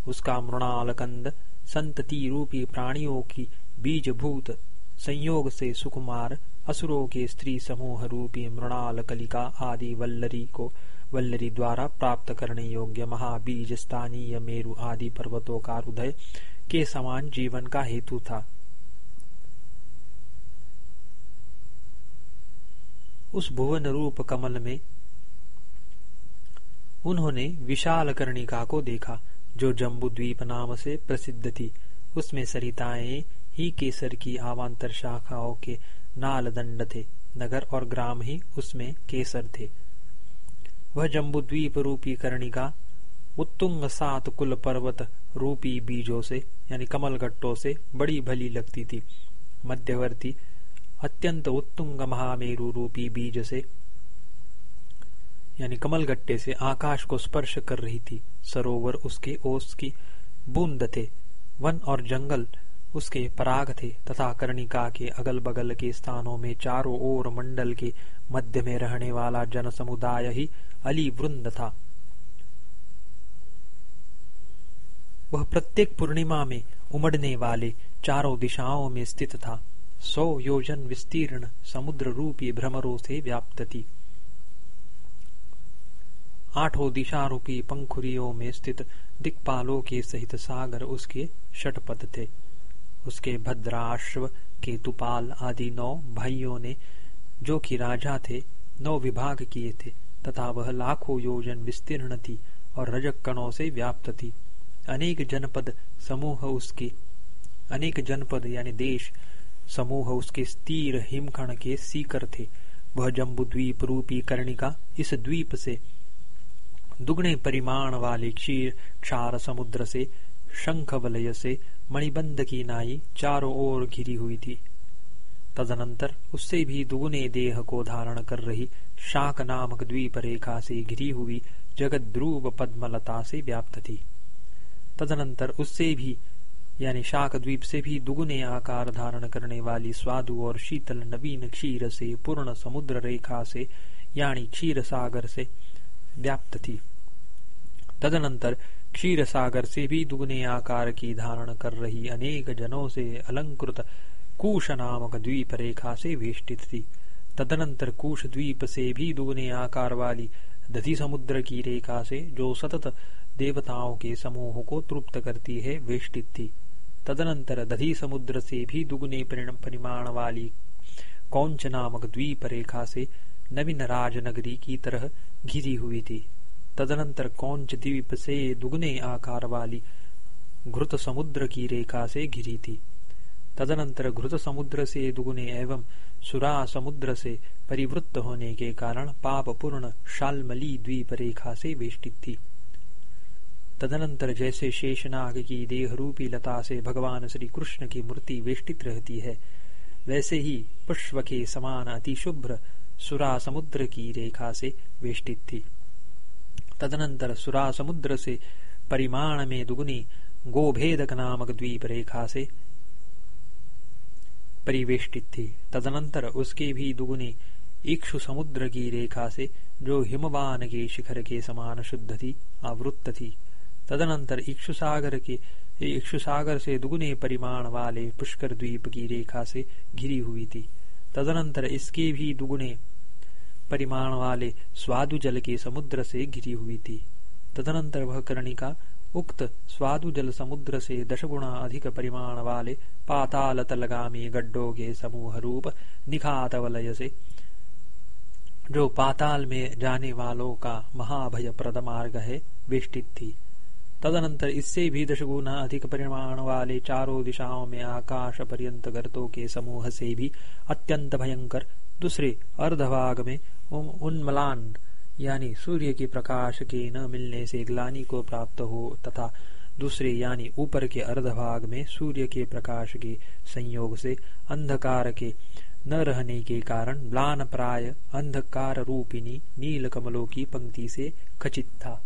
उसका मृणाल कंद संतति रूपी प्राणियों की बीजभूत संयोग से सुकुमार, असुरों के स्त्री समूह रूपी मृणाल कलिका आदि वल्लरी को वल्लरी द्वारा प्राप्त करने योग्य महाबीज स्थानीय मेरु आदि पर्वतों का हृदय के समान जीवन का हेतु था। उस भुवन रूप कमल में उन्होंने विशाल कर्णिका को देखा, जो जम्बू द्वीप नाम से प्रसिद्ध थी। उसमें सरिताएँ ही केसर की आवांतर शाखाओं के नाल दंड थे। नगर और ग्राम ही उसमें केसर थे। वह जम्बू द्वीप रूपी कर्णिका, उत्तुंग सात कुल पर्वत रूपी बीजों से, यानी कमल से बड़ी भली लगती थी। मध्यवर्ती, अत्यंत उत्तुंग महामेरु रूपी बीज से, यानी कमल गट्टे से आकाश को स्पर्श कर रही थी। सरोवर उसके ओस की बूंद थे। वन और जंगल उसके पराग थे। तथा कर्णिका के अगल बगल के स्थानों में चारों ओर मंडल के मध्य में रहने वाला जन समुदाय ही अली वृंद था। वह प्रत्येक पूर्णिमा में उमड़ने वाले चारों दिशाओं में स्थित था। सौ योजन विस्तीर्ण समुद्र रूपी भ्रमरों से व्याप्त थी। आठों दिशा रूपी पंखुरियों में स्थित दिक्पालों के सहित सागर उसके षटपथ थे। उसके भद्राश्व, केतुपाल आदि नौ भाइयों ने, जो कि राजा थे, नौ विभाग किए थे, तथा वह लाखों योजन विस्तीर्ण थी और रजक कणों से व्याप्त थी। अनेक जनपद समूह उसके, अनेक जनपद यानी देश समूह उसके स्थिर हिमखंड के सीकर थे। वह जम्बू द्वीप रूपी कर्णिका इस द्वीप से दुगने परिमाण वाले क्षीर, क्षार समुद्र से शंख वलय से मणिबंध की नाई चारों ओर घिरी हुई थी। तदनंतर उससे भी दुगुने देह को धारण कर रही शाक नामक द्वीप रेखा से घिरी हुई जगत ध्रुव पद्मलता से व्याप्त थी। तदनंतर उससे भी, यानी शाक द्वीप से भी दुगुने आकार धारण करने वाली स्वादु और शीतल नवीन क्षीर से पूर्ण समुद्र रेखा से, यानी क्षीर सागर से व्याप्त थी। तदनंतर क्षीर सागर से भी दुगने आकार की धारण कर रही अनेक जनों से अलंकृत कुश नामक द्वीप रेखा से वेष्टित थी। तदनंतर कुश द्वीप से भी दुगने आकार वाली दधि समुद्र की रेखा से जो सतत देवताओं के समूह को तृप्त करती है, वेष्टित थी। तदनंतर दधि समुद्र से भी दुगने परिमाण वाली कौंच नामक द्वीप रेखा से नवीन राजनगरी की तरह घिरी हुई थी। तदनंतर कौंच द्वीप से दुगने आकार वाली घृत समुद्र की रेखा से घिरी थी। तदनंतर घृत समुद्र से दुगुने एवं सुरा समुद्र से परिवृत्त होने के कारण पाप पूर्ण शालमली द्वीप रेखा से वेष्टित थी। तदनंतर जैसे शेषनाग की देह रूपी लता से भगवान श्री कृष्ण की मूर्ति वेष्टित रहती है, वैसे ही पुष्प के समान अतिशुभ्र सुरा समुद्र की रेखा से वेष्टित थी। तदनंतर सुरा समुद्र से परिमाण में दुगुनी गोभेदक नामक द्वीप रेखा से परिवेष्टित थी। तदनंतर उसके भी दुगुनी इक्षु समुद्र की रेखा से जो हिमवान के शिखर के समान शुद्ध थी, आवृत्त थी। तदनंतर इक्षुसागर के इक्षुसागर से दुगुने परिमाण वाले पुष्कर द्वीप की रेखा से घिरी हुई थी। तदनंतर इसके भी दुगुने परिमाण वाले स्वादु जल के समुद्र से घिरी हुई थी। तदनंतर वह कर्णिका उक्त स्वादु जल समुद्र से दश गुणा अधिक परिमाण वाले पाताल तलगामी गड्ढों के समूह रूप निखात वलय से, जो पाताल में जाने वालों का महाभय प्रद मार्ग है, वेष्टित थी। तदनंतर इससे भी दश गुना अधिक परिमाण वाले चारों दिशाओं में आकाश पर्यंत गर्तों के समूह से भी अत्यंत भयंकर दूसरे अर्धभाग में उन्मलान, यानी सूर्य के प्रकाश के न मिलने से ग्लानी को प्राप्त हो, तथा दूसरे, यानी ऊपर के अर्धभाग में सूर्य के प्रकाश के संयोग से अंधकार के न रहने के कारण म्लान प्राय अंधकार रूपिणी नील कमलों की पंक्ति से खचित था।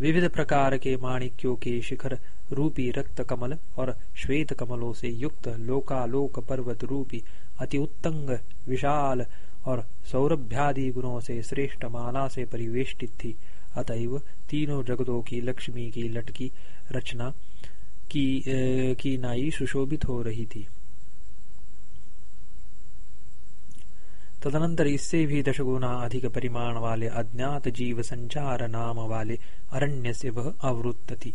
विविध प्रकार के माणिक्यों के शिखर रूपी रक्त कमल और श्वेत कमलों से युक्त लोकालोक पर्वत रूपी अति उत्तंग विशाल और सौरभ्यादि गुणों से श्रेष्ठ माला से परिवेष्टित थी। अतएव तीनों जगतों की लक्ष्मी की लटकी रचना की, ए, की नाई सुशोभित हो रही थी। तदनंतर इससे भी दशगुना अधिक परिमाण वाले अज्ञात जीव संचार नाम वाले अरण्य से वह अवृत्त थी।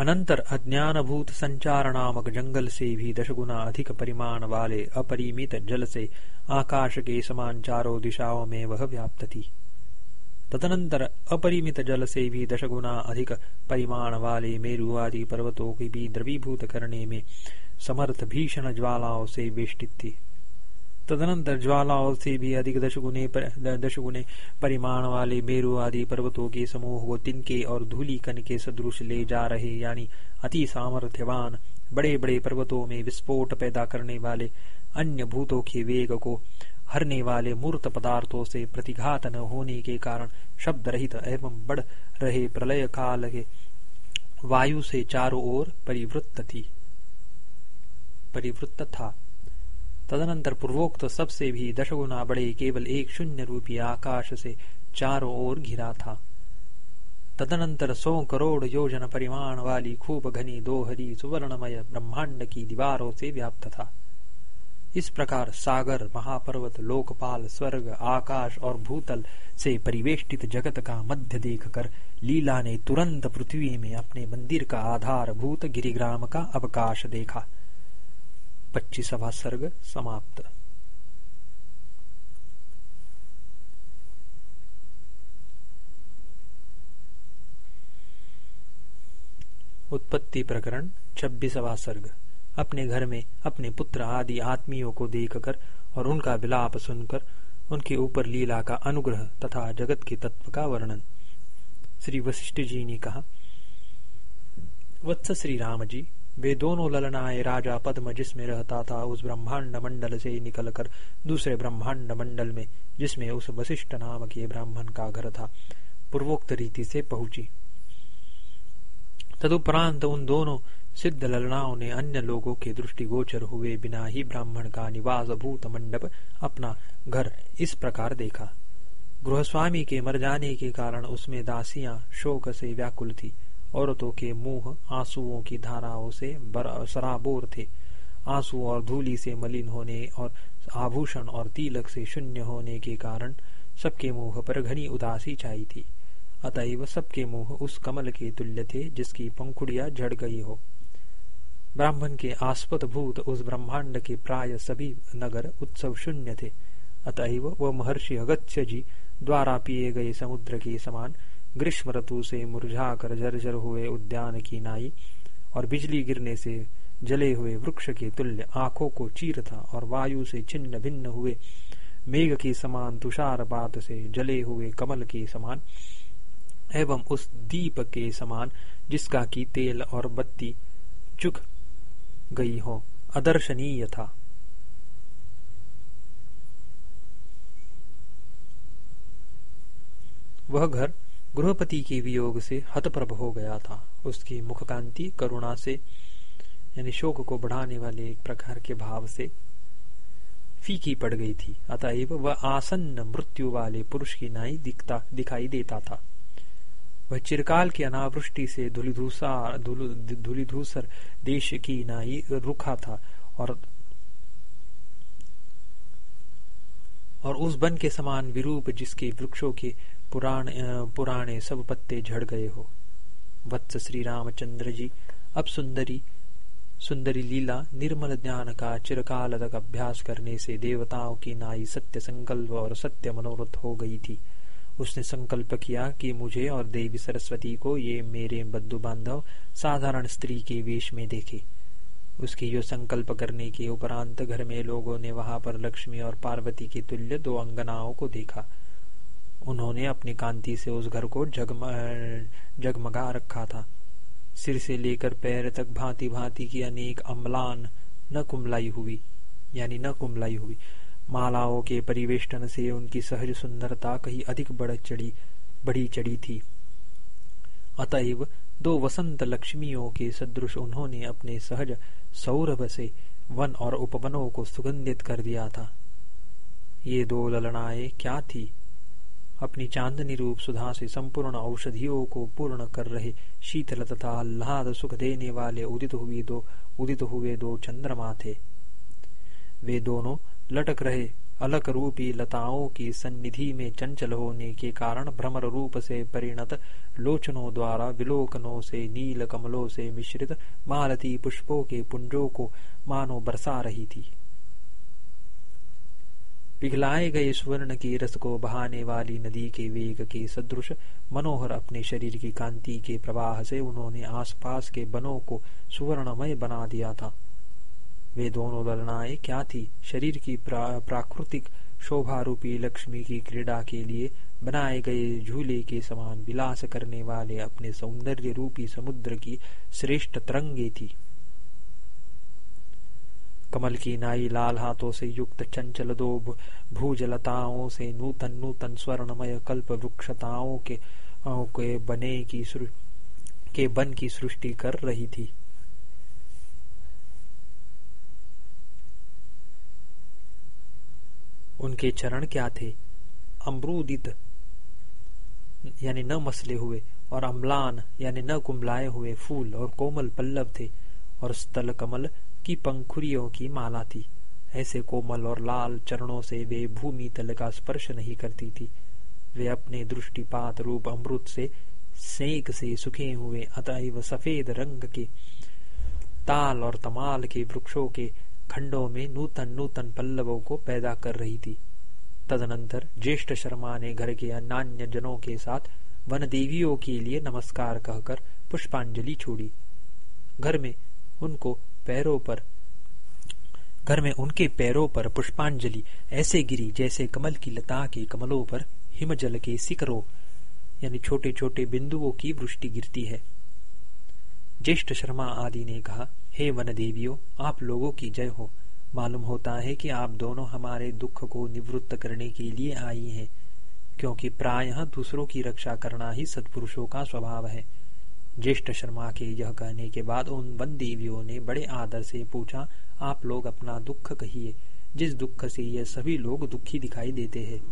अनंतर अज्ञानभूत संचार नामक जंगल से भी दशगुना अधिक परिमाण वाले अपरिमित जल से आकाश के समान चारों दिशाओं में वह व्याप्त थी। तदनंतर अपरिमित जल से भी दशगुना अधिक परिमाण वाले मेरु आदि पर्वतों की भी द्रवीभूत करने में समर्थ भीषण ज्वालाओं से वेष्टित थी। तदनंतर ज्वालाओं से भी अधिक दशगुने पर, दशगुने परिमाण वाले मेरु आदि पर्वतों के समूह को तिनके और धूली कन के सदृश ले जा रहे यानी अति सामर्थ्यवान बड़े बड़े पर्वतों में विस्फोट पैदा करने वाले अन्य भूतों के वेग को हरने वाले मूर्त पदार्थों से प्रतिघात न होने के कारण शब्द रहित एवं बढ़ रहे प्रलय काल के वायु से चारों ओर परिवृत्त थी। परिवृत्त था। तदनंतर पूर्वोक्त सबसे भी दशगुना बड़े केवल एक शून्य रूपी आकाश से चारों ओर घिरा था। तदनंतर सौ करोड़ योजन परिमाण वाली खूब घनी दोहरी सुवर्णमय ब्रह्मांड की दीवारों से व्याप्त था। इस प्रकार सागर, महापर्वत, लोकपाल, स्वर्ग, आकाश और भूतल से परिवेष्टित जगत का मध्य देखकर लीला ने तुरंत पृथ्वी में अपने मंदिर का आधार भूत गिरिग्राम का अवकाश देखा। पच्चीसवा सर्ग समाप्त। उत्पत्ति प्रकरण छब्बीसवा सर्ग। अपने घर में अपने पुत्र आदि आत्मियों को देखकर और उनका विलाप सुनकर उनके ऊपर लीला का अनुग्रह तथा जगत के तत्व का वर्णन। श्री वशिष्ठ जी ने कहा, वत्स श्री राम जी वे दोनों ललनाए राजा पद्म जिसमें रहता था उस ब्रह्मांड मंडल से निकलकर दूसरे ब्रह्मांड मंडल में, जिसमें उस वशिष्ठ नाम के ब्राह्मण का घर था, पूर्वोक्त रीति से पहुँची। तदुपरांत उन दोनों सिद्ध ललनाओं ने अन्य लोगों के दृष्टिगोचर हुए बिना ही ब्राह्मण का निवास भूत मंडप अपना घर इस प्रकार देखा। गृहस्वामी के मर जाने के कारण उसमें दासियाँ शोक से व्याकुल थी। औरतों के मुँह आंसुओं की धाराओं से सराबोर थे। आँसू और धूली से मलिन होने और आभूषण और तिलक से शून्य होने के कारण सबके मुँह पर घनी उदासी छाई थी। अतएव सबके मुँह उस कमल के तुल्य थे जिसकी पंखुड़िया झड़ गई हो। ब्राह्मण के आस्पद भूत उस ब्रह्मांड के प्राय सभी नगर उत्सव शून्य थे। अतएव वह महर्षि अगत्य जी द्वारा पिए गए समुद्र के समान ग्रीष्म ऋतु से मुरझा कर जर्जर हुए उद्यान की नाई और बिजली गिरने से जले हुए वृक्ष के तुल्य आँखों को चीर था और वायु से छिन्न भिन्न हुए। मेघ के समान तुषार बात से जले हुए कमल के समान एवं उस दीप के समान जिसका की तेल और बत्ती चुक गई हो अदर्शनीय था। वह घर गृहपति के वियोग से हतप्रभ हो गया था। उसकी मुखकांति, करुणा से, यानी शोक को बढ़ाने वाले एक प्रकार के भाव से फीकी पड़ गई थी। अतएव वह आसन्न मृत्यु वाले पुरुष की नाई दिखता, दिखाई देता था। वह चिरकाल की अनावृष्टि से धूलिधूसर देश की नाई रुखा था और और उस वन के समान विरूप जिसके वृक्षों के पुराण पुराने सब पत्ते झड़ गए हो। वत्स श्री रामचंद्र जी, अब सुंदरी सुंदरी लीला, निर्मल ज्ञान का चिरकाल तक अभ्यास करने से देवताओं की नाई सत्य संकल्प और सत्य मनोरथ हो गई थी। उसने संकल्प किया कि मुझे और देवी सरस्वती को ये मेरे बद्दू बांधव साधारण स्त्री के वेश में देखे। उसके यो संकल्प करने के उपरांत घर में लोगों ने वहाँ पर लक्ष्मी और पार्वती के तुल्य दो अंगनाओं को देखा। उन्होंने अपनी कांति से उस घर को जगम जगमगा रखा था। सिर से लेकर पैर तक भांति भांति की अनेक अम्लान न कुमलाई हुई, यानी न कुमलाई हुई। मालाओं के परिवेष्टन से उनकी सहज सुंदरता कहीं अधिक बढ़ चढ़ी, बढ़ी चढ़ी थी। अतएव दो वसंत लक्ष्मियों के सदृश उन्होंने अपने सहज सौरभ से वन और उपवनों को सुगंधित कर दिया था। ये दो ललनाएँ क्या थी? अपनी चांदनी रूप सुधा से संपूर्ण औषधियों को पूर्ण कर रहे शीतल तथा आह्लाद सुख देने वाले उदित हुए दो, उदित हुए दो चंद्रमा थे। वे दोनों लटक रहे अलक रूपी लताओं की सन्निधि में चंचल होने के कारण भ्रमर रूप से परिणत लोचनों द्वारा विलोकनों से नील कमलों से मिश्रित मालती पुष्पों के पुंजों को मानो बरसा रही थी। पिघलाए गए स्वर्ण के रस को बहाने वाली नदी के वेग के सदृश मनोहर अपने शरीर की कांति के प्रवाह से उन्होंने आसपास के बनों को सुवर्णमय बना दिया था। वे दोनों दलनाएँ क्या थी? शरीर की प्रा, प्राकृतिक शोभा रूपी लक्ष्मी की क्रीड़ा के लिए बनाए गए झूले के समान विलास करने वाले अपने सौंदर्य रूपी समुद्र की श्रेष्ठ तरंगे थी। कमल की नाई लाल हाथों से युक्त चंचल दो भूजलताओं से नूतन नूतन स्वर्णमय कल्प वृक्षताओं के के बने की के बन की सृष्टि कर रही थी। उनके चरण क्या थे? अमरूदित, यानी न मसले हुए, और अम्लान, यानी न कुंभलाए हुए फूल और कोमल पल्लव थे, और स्थल कमल की पंखुरियों की माला थी। ऐसे कोमल और लाल चरणों से वे भूमि तल का स्पर्श नहीं करती थी। वे अपने दृष्टिपात रूप अमृत से सेक से सुखे हुए, अतएव सफ़ेद रंग के, ताल और तमाल के वृक्षों के खंडों में नूतन नूतन पल्लवों को पैदा कर रही थी। तदनंतर ज्येष्ठ शर्मा ने घर के अन्य जनों के साथ वन देवियों के लिए नमस्कार कहकर पुष्पांजलि छोड़ी। घर में उनको पैरों पर, घर में उनके पैरों पर पुष्पांजलि ऐसे गिरी जैसे कमल की लता के कमलों पर हिमजल के सिकरों यानी छोटे छोटे बिंदुओं की वृष्टि गिरती है। ज्येष्ठ शर्मा आदि ने कहा, हे वन देवियों आप लोगों की जय हो। मालूम होता है कि आप दोनों हमारे दुख को निवृत्त करने के लिए आई हैं, क्योंकि प्रायः दूसरों की रक्षा करना ही सत्पुरुषों का स्वभाव है। ज्येष्ठ शर्मा के यह कहने के बाद उन वन देवियों ने बड़े आदर से पूछा, आप लोग अपना दुख कहिए। जिस दुख से ये सभी लोग दुखी दिखाई देते हैं।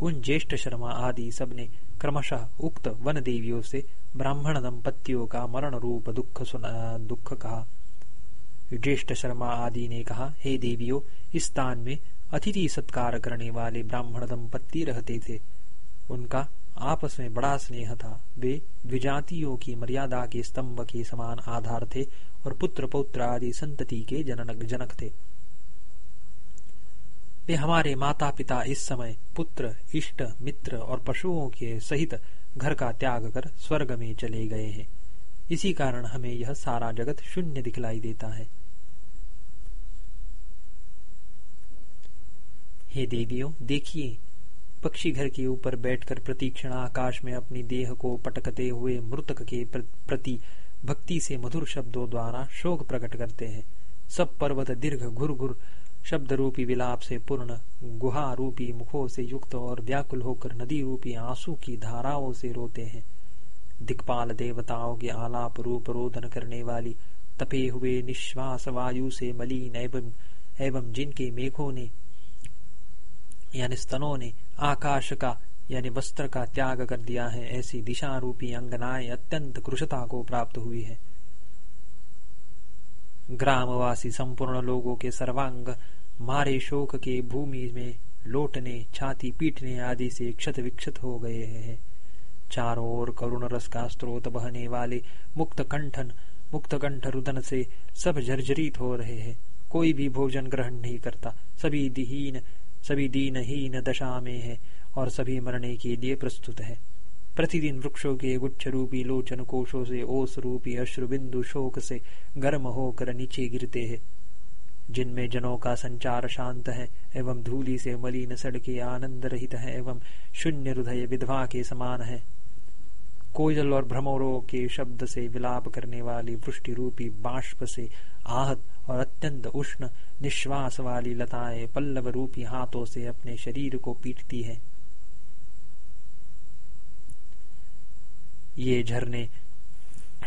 उन ज्येष्ठ शर्मा आदि सबने क्रमशः उक्त वन देवियों से ब्राह्मण दंपतियों का मरण रूप दुख सुना, दुख कहा। ज्येष्ठ शर्मा आदि ने कहा, हे देवियों, इस स्थान में अतिथि सत्कार करने वाले ब्राह्मण दंपत्ति रहते थे। उनका आपस में बड़ा स्नेह था। वे द्विजातियों की मर्यादा के स्तंभ के समान आधार थे और पुत्र, पौत्र आदि संतति के जनक जनक थे। वे हमारे माता पिता इस समय पुत्र, इष्ट, मित्र और पशुओं के सहित घर का त्याग कर स्वर्ग में चले गए हैं। इसी कारण हमें यह सारा जगत शून्य दिखलाई देता है। हे देवियों, देखिए पक्षी घर के ऊपर बैठकर प्रतीक्षण आकाश में अपनी देह को पटकते हुए मृतक के प्रति भक्ति से मधुर शब्दों द्वारा शोक प्रकट करते हैं। सब पर्वत दीर्घ घुर घुर शब्द रूपी विलाप से पूर्ण गुहा रूपी मुखों से युक्त और व्याकुल होकर नदी रूपी आँसू की धाराओं से रोते हैं। दिक्पाल देवताओं के आलाप रूप रोदन करने वाली, तपे हुए निश्वास वायु से मलिन एवं एवं जिनके मेघों ने यानी स्तनों ने आकाश का, यानी वस्त्र का त्याग कर दिया है। ऐसी दिशा रूपी अंगनाएँ अत्यंत कृशता को प्राप्त हुई है। ग्रामवासी संपूर्ण लोगों के सर्वांग मारे शोक के भूमि में लोटने, छाती पीटने आदि से क्षत विक्षत हो गए हैं। चारों ओर करुण रस का स्रोत बहने वाले मुक्त कंठन, मुक्त कंठ रुदन से सब जर्जरित हो रहे हैं। कोई भी भोजन ग्रहण नहीं करता। सभी दीहीन सभी दीन दीनहीन दशा में है और सभी मरने के लिए प्रस्तुत है। प्रतिदिन वृक्षों के गुच्छ रूपी लोचन कोशों से, ओस रूपी अश्रु बिंदु शोक से गर्म होकर नीचे गिरते हैं। जिनमें जनों का संचार शांत है, एवं धूली से मलिन सड़के आनंद रहित है, एवं शून्य हृदय विधवा के समान है। कोयल और भ्रमरों के शब्द से विलाप करने वाली वृष्टि रूपी बाष्प से आहत और अत्यंत उष्ण निश्वास वाली लताएँ पल्लव रूपी हाथों से अपने शरीर को पीटती है। ये झरने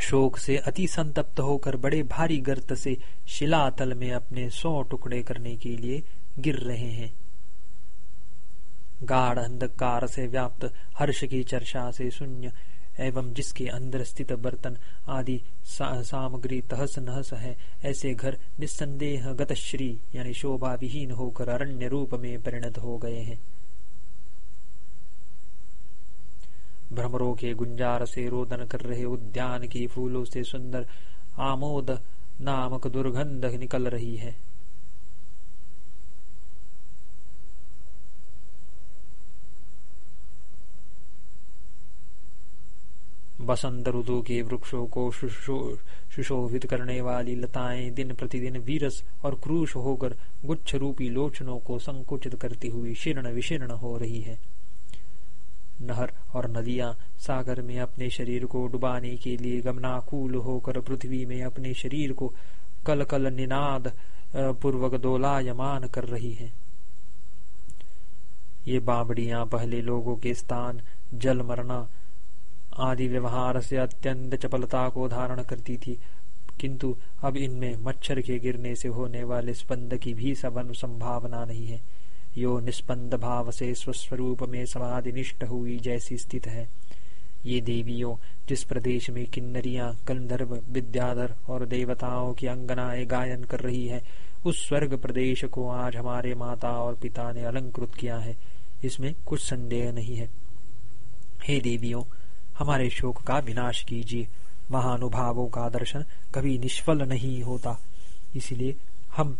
शोक से अति संतप्त होकर बड़े भारी गर्त से शिलातल में अपने सौ टुकड़े करने के लिए गिर रहे हैं। गाढ़ अंधकार से व्याप्त हर्ष की चर्चा से शून्य एवं जिसके अंदर स्थित बर्तन आदि सा, सामग्री तहस नहस है ऐसे घर निस्संदेह गतश्री यानी शोभा विहीन होकर अरण्य रूप में परिणत हो गए हैं। भ्रमरों के गुंजार से रोदन कर रहे उद्यान की फूलों से सुंदर आमोद नामक दुर्गंध निकल रही है। बसंत ऋतु के वृक्षों को सुशोभित करने वाली लताएँ दिन प्रतिदिन वीरस और क्रूश होकर गुच्छ रूपी लोचनों को संकुचित करती हुई शीर्ण विशीर्ण हो रही है। नहर और नदियाँ सागर में अपने शरीर को डुबाने के लिए गमनाकूल होकर पृथ्वी में अपने शरीर को कल कल निनाद पूर्वक दोलायमान कर रही है। ये बाबड़ियाँ पहले लोगों के स्थान, जल मरना आदि व्यवहार से अत्यंत चपलता को धारण करती थी। किंतु अब इनमें मच्छर के गिरने से होने वाले स्पंद की भी संभावना नहीं है। यो निस्पंद भाव से स्वस्वरूप में समाधिनिष्ठ हुई जैसी स्थित है। ये देवियों, जिस प्रदेश में किन्नरियाँ कंधर्व विद्याधर और देवताओं की अंगनाएँ गायन कर रही है, उस स्वर्ग प्रदेश को आज हमारे माता और पिता ने अलंकृत किया है। इसमें कुछ संदेह नहीं है। हे देवियों हमारे शोक का विनाश कीजिए। महानुभावों का दर्शन कभी निष्फल नहीं होता। इसलिए हम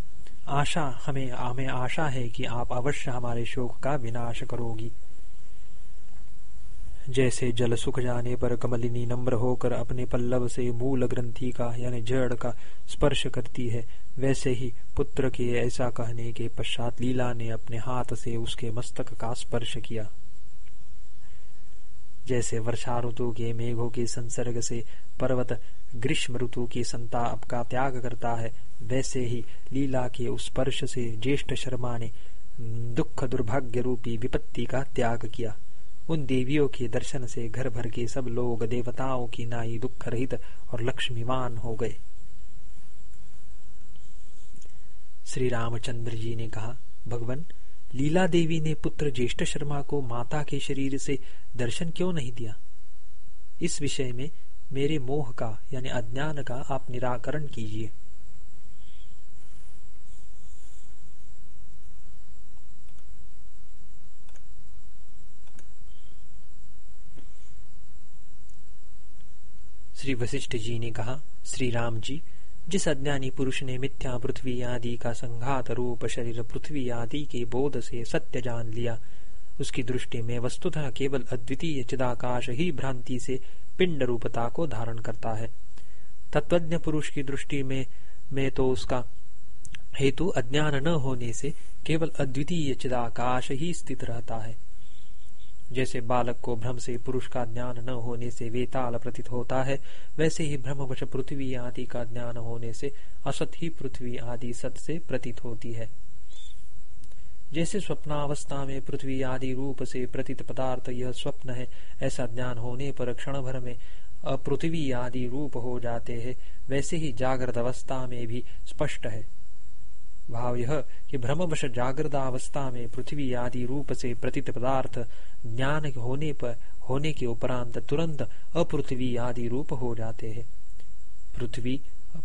आशा, हमें हमें आशा है कि आप अवश्य हमारे शोक का विनाश करोगी। जैसे जल सुख जाने पर कमलिनी नम्र होकर अपने पल्लव से मूल ग्रंथि का, यानी जड़ का स्पर्श करती है, वैसे ही पुत्र के ऐसा कहने के पश्चात लीला ने अपने हाथ से उसके मस्तक का स्पर्श किया। जैसे वर्षा ऋतु के मेघों के संसर्ग से पर्वत ग्रीष्म ऋतु की संताप का त्याग करता है, वैसे ही लीला के उस स्पर्श से ज्येष्ठ शर्मा ने दुख दुर्भाग्य रूपी विपत्ति का त्याग किया। उन देवियों के दर्शन से घर भर के सब लोग देवताओं की नाई दुख रहित और लक्ष्मीवान हो गए। श्री रामचंद्र जी ने कहा, भगवान लीला देवी ने पुत्र ज्येष्ठ शर्मा को माता के शरीर से दर्शन क्यों नहीं दिया? इस विषय में मेरे मोह का, यानी अज्ञान का, आप निराकरण कीजिए। श्री वशिष्ठ जी ने कहा, श्री राम जी जिस अज्ञानी पुरुष ने मिथ्या पृथ्वी आदि का संघात रूप शरीर पृथ्वी आदि के बोध से सत्य जान लिया, उसकी दृष्टि में वस्तुतः केवल अद्वितीय चिदाकाश ही भ्रांति से पिंड रूपता को धारण करता है। तत्वज्ञ पुरुष की दृष्टि में में तो उसका हेतु अज्ञान न होने से केवल अद्वितीय चिदाकाश ही स्थित रहता है। जैसे बालक को भ्रम से पुरुष का ज्ञान न होने से वेताल प्रतीत होता है, वैसे ही भ्रमवश पृथ्वी आदि का ज्ञान होने से असत ही पृथ्वी आदि सत से प्रतीत होती है। जैसे स्वप्नावस्था में पृथ्वी आदि रूप से प्रतीत पदार्थ यह स्वप्न है, ऐसा ज्ञान होने पर क्षण भर में अपृथ्वी आदि रूप हो जाते हैं, वैसे ही जागृत अवस्था में भी स्पष्ट है। भाव यह कि भ्रमवश जागृतावस्था में पृथ्वी आदि रूप से प्रतीत पदार्थ ज्ञान होने पर होने के उपरांत तुरंत अपृथ्वी आदि रूप हो जाते हैं। पृथ्वी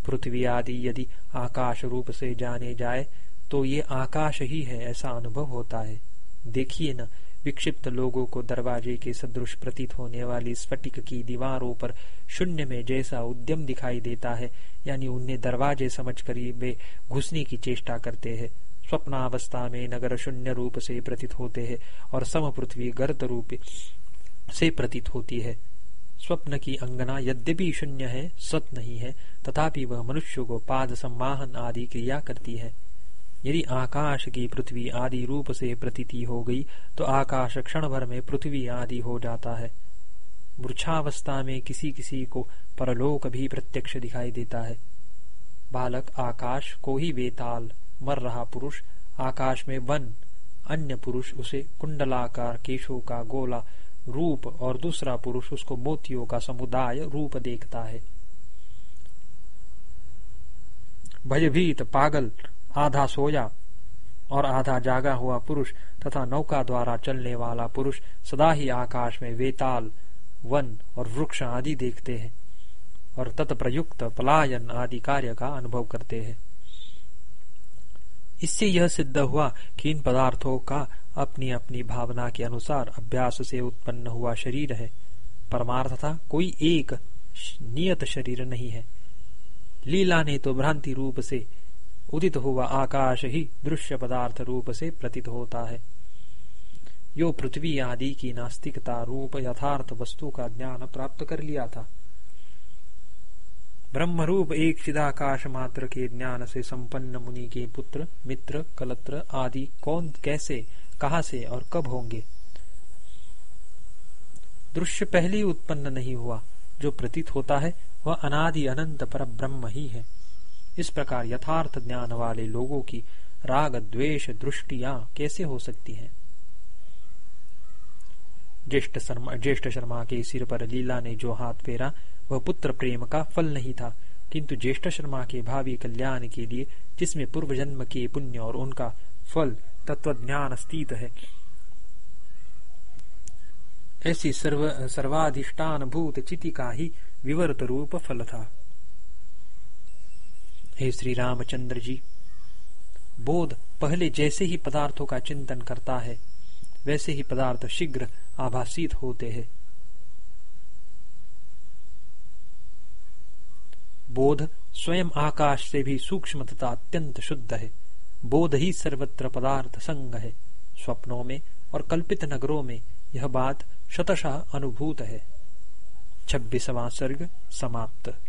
पृथ्वी आदि यदि आकाश रूप से जाने जाए तो ये आकाश ही है ऐसा अनुभव होता है। देखिए न विक्षिप्त लोगों को दरवाजे के सदृश प्रतीत होने वाली स्फटिक की दीवारों पर शून्य में जैसा उद्यम दिखाई देता है, यानी उन्हें दरवाजे समझ कर वे घुसने की चेष्टा करते हैं। स्वप्नावस्था में नगर शून्य रूप से प्रतीत होते हैं और सम पृथ्वी गर्त रूप से प्रतीत होती है। स्वप्न की अंगना यद्यपि शून्य है, सत नहीं है, तथापि वह मनुष्य को पाद सम्माहन आदि क्रिया करती है। यदि आकाश की पृथ्वी आदि रूप से प्रतीति हो गई तो आकाश क्षण भर में पृथ्वी आदि हो जाता है। वृक्षावस्था में किसी किसी को परलोक भी प्रत्यक्ष दिखाई देता है। बालक आकाश को ही वेताल मर रहा पुरुष, आकाश में वन, अन्य पुरुष उसे कुंडलाकार केशों का गोला, रूप और दूसरा पुरुष उसको मोतियों का समुदाय रूप देखता है। भयभीत पागल आधा सोया और आधा जागा हुआ पुरुष तथा नौका द्वारा चलने वाला पुरुष सदा ही आकाश में वेताल, वन और वृक्ष आदि देखते हैं और तत्प्रयुक्त पलायन आदि कार्य का अनुभव करते हैं। इससे यह सिद्ध हुआ कि इन पदार्थों का अपनी अपनी भावना के अनुसार अभ्यास से उत्पन्न हुआ शरीर है। परमार्थता कोई एक नियत शरीर नहीं है। लीला ने तो भ्रांति रूप से उदित हुआ आकाश ही दृश्य पदार्थ रूप से प्रतीत होता है। यो पृथ्वी आदि की नास्तिकता रूप यथार्थ वस्तु का ज्ञान प्राप्त कर लिया था। ब्रह्म रूप एक चिदाकाश मात्र के ज्ञान से संपन्न मुनि के पुत्र, मित्र, कलत्र आदि कौन, कैसे, कहा से और कब होंगे? दृश्य पहले उत्पन्न नहीं हुआ। जो प्रतीत होता है, वह अनादि अनंत पर ब्रह्म ही है। इस प्रकार यथार्थ ज्ञान वाले लोगों की राग, द्वेष, दृष्टियाँ कैसे हो सकती हैं? ज्येष्ठ शर्मा ज्येष्ठ शर्मा के सिर पर लीला ने जो हाथ फेरा, वह पुत्र प्रेम का फल नहीं था। किंतु ज्येष्ठ शर्मा के भावी कल्याण के लिए, जिसमें पूर्व जन्म के पुण्य और उनका फल तत्व ज्ञान स्थित है, ऐसी सर्व सर्वाधिष्ठान भूत चिति का ही विवर्त रूप फल था। हे श्री रामचंद्र जी, बोध पहले जैसे ही पदार्थों का चिंतन करता है, वैसे ही पदार्थ शीघ्र आभासित होते हैं। बोध स्वयं आकाश से भी सूक्ष्म तथा अत्यंत शुद्ध है। बोध ही सर्वत्र पदार्थ संग है। स्वप्नों में और कल्पित नगरों में यह बात शतशः अनुभूत है। छब्बीसवां सर्ग समाप्त।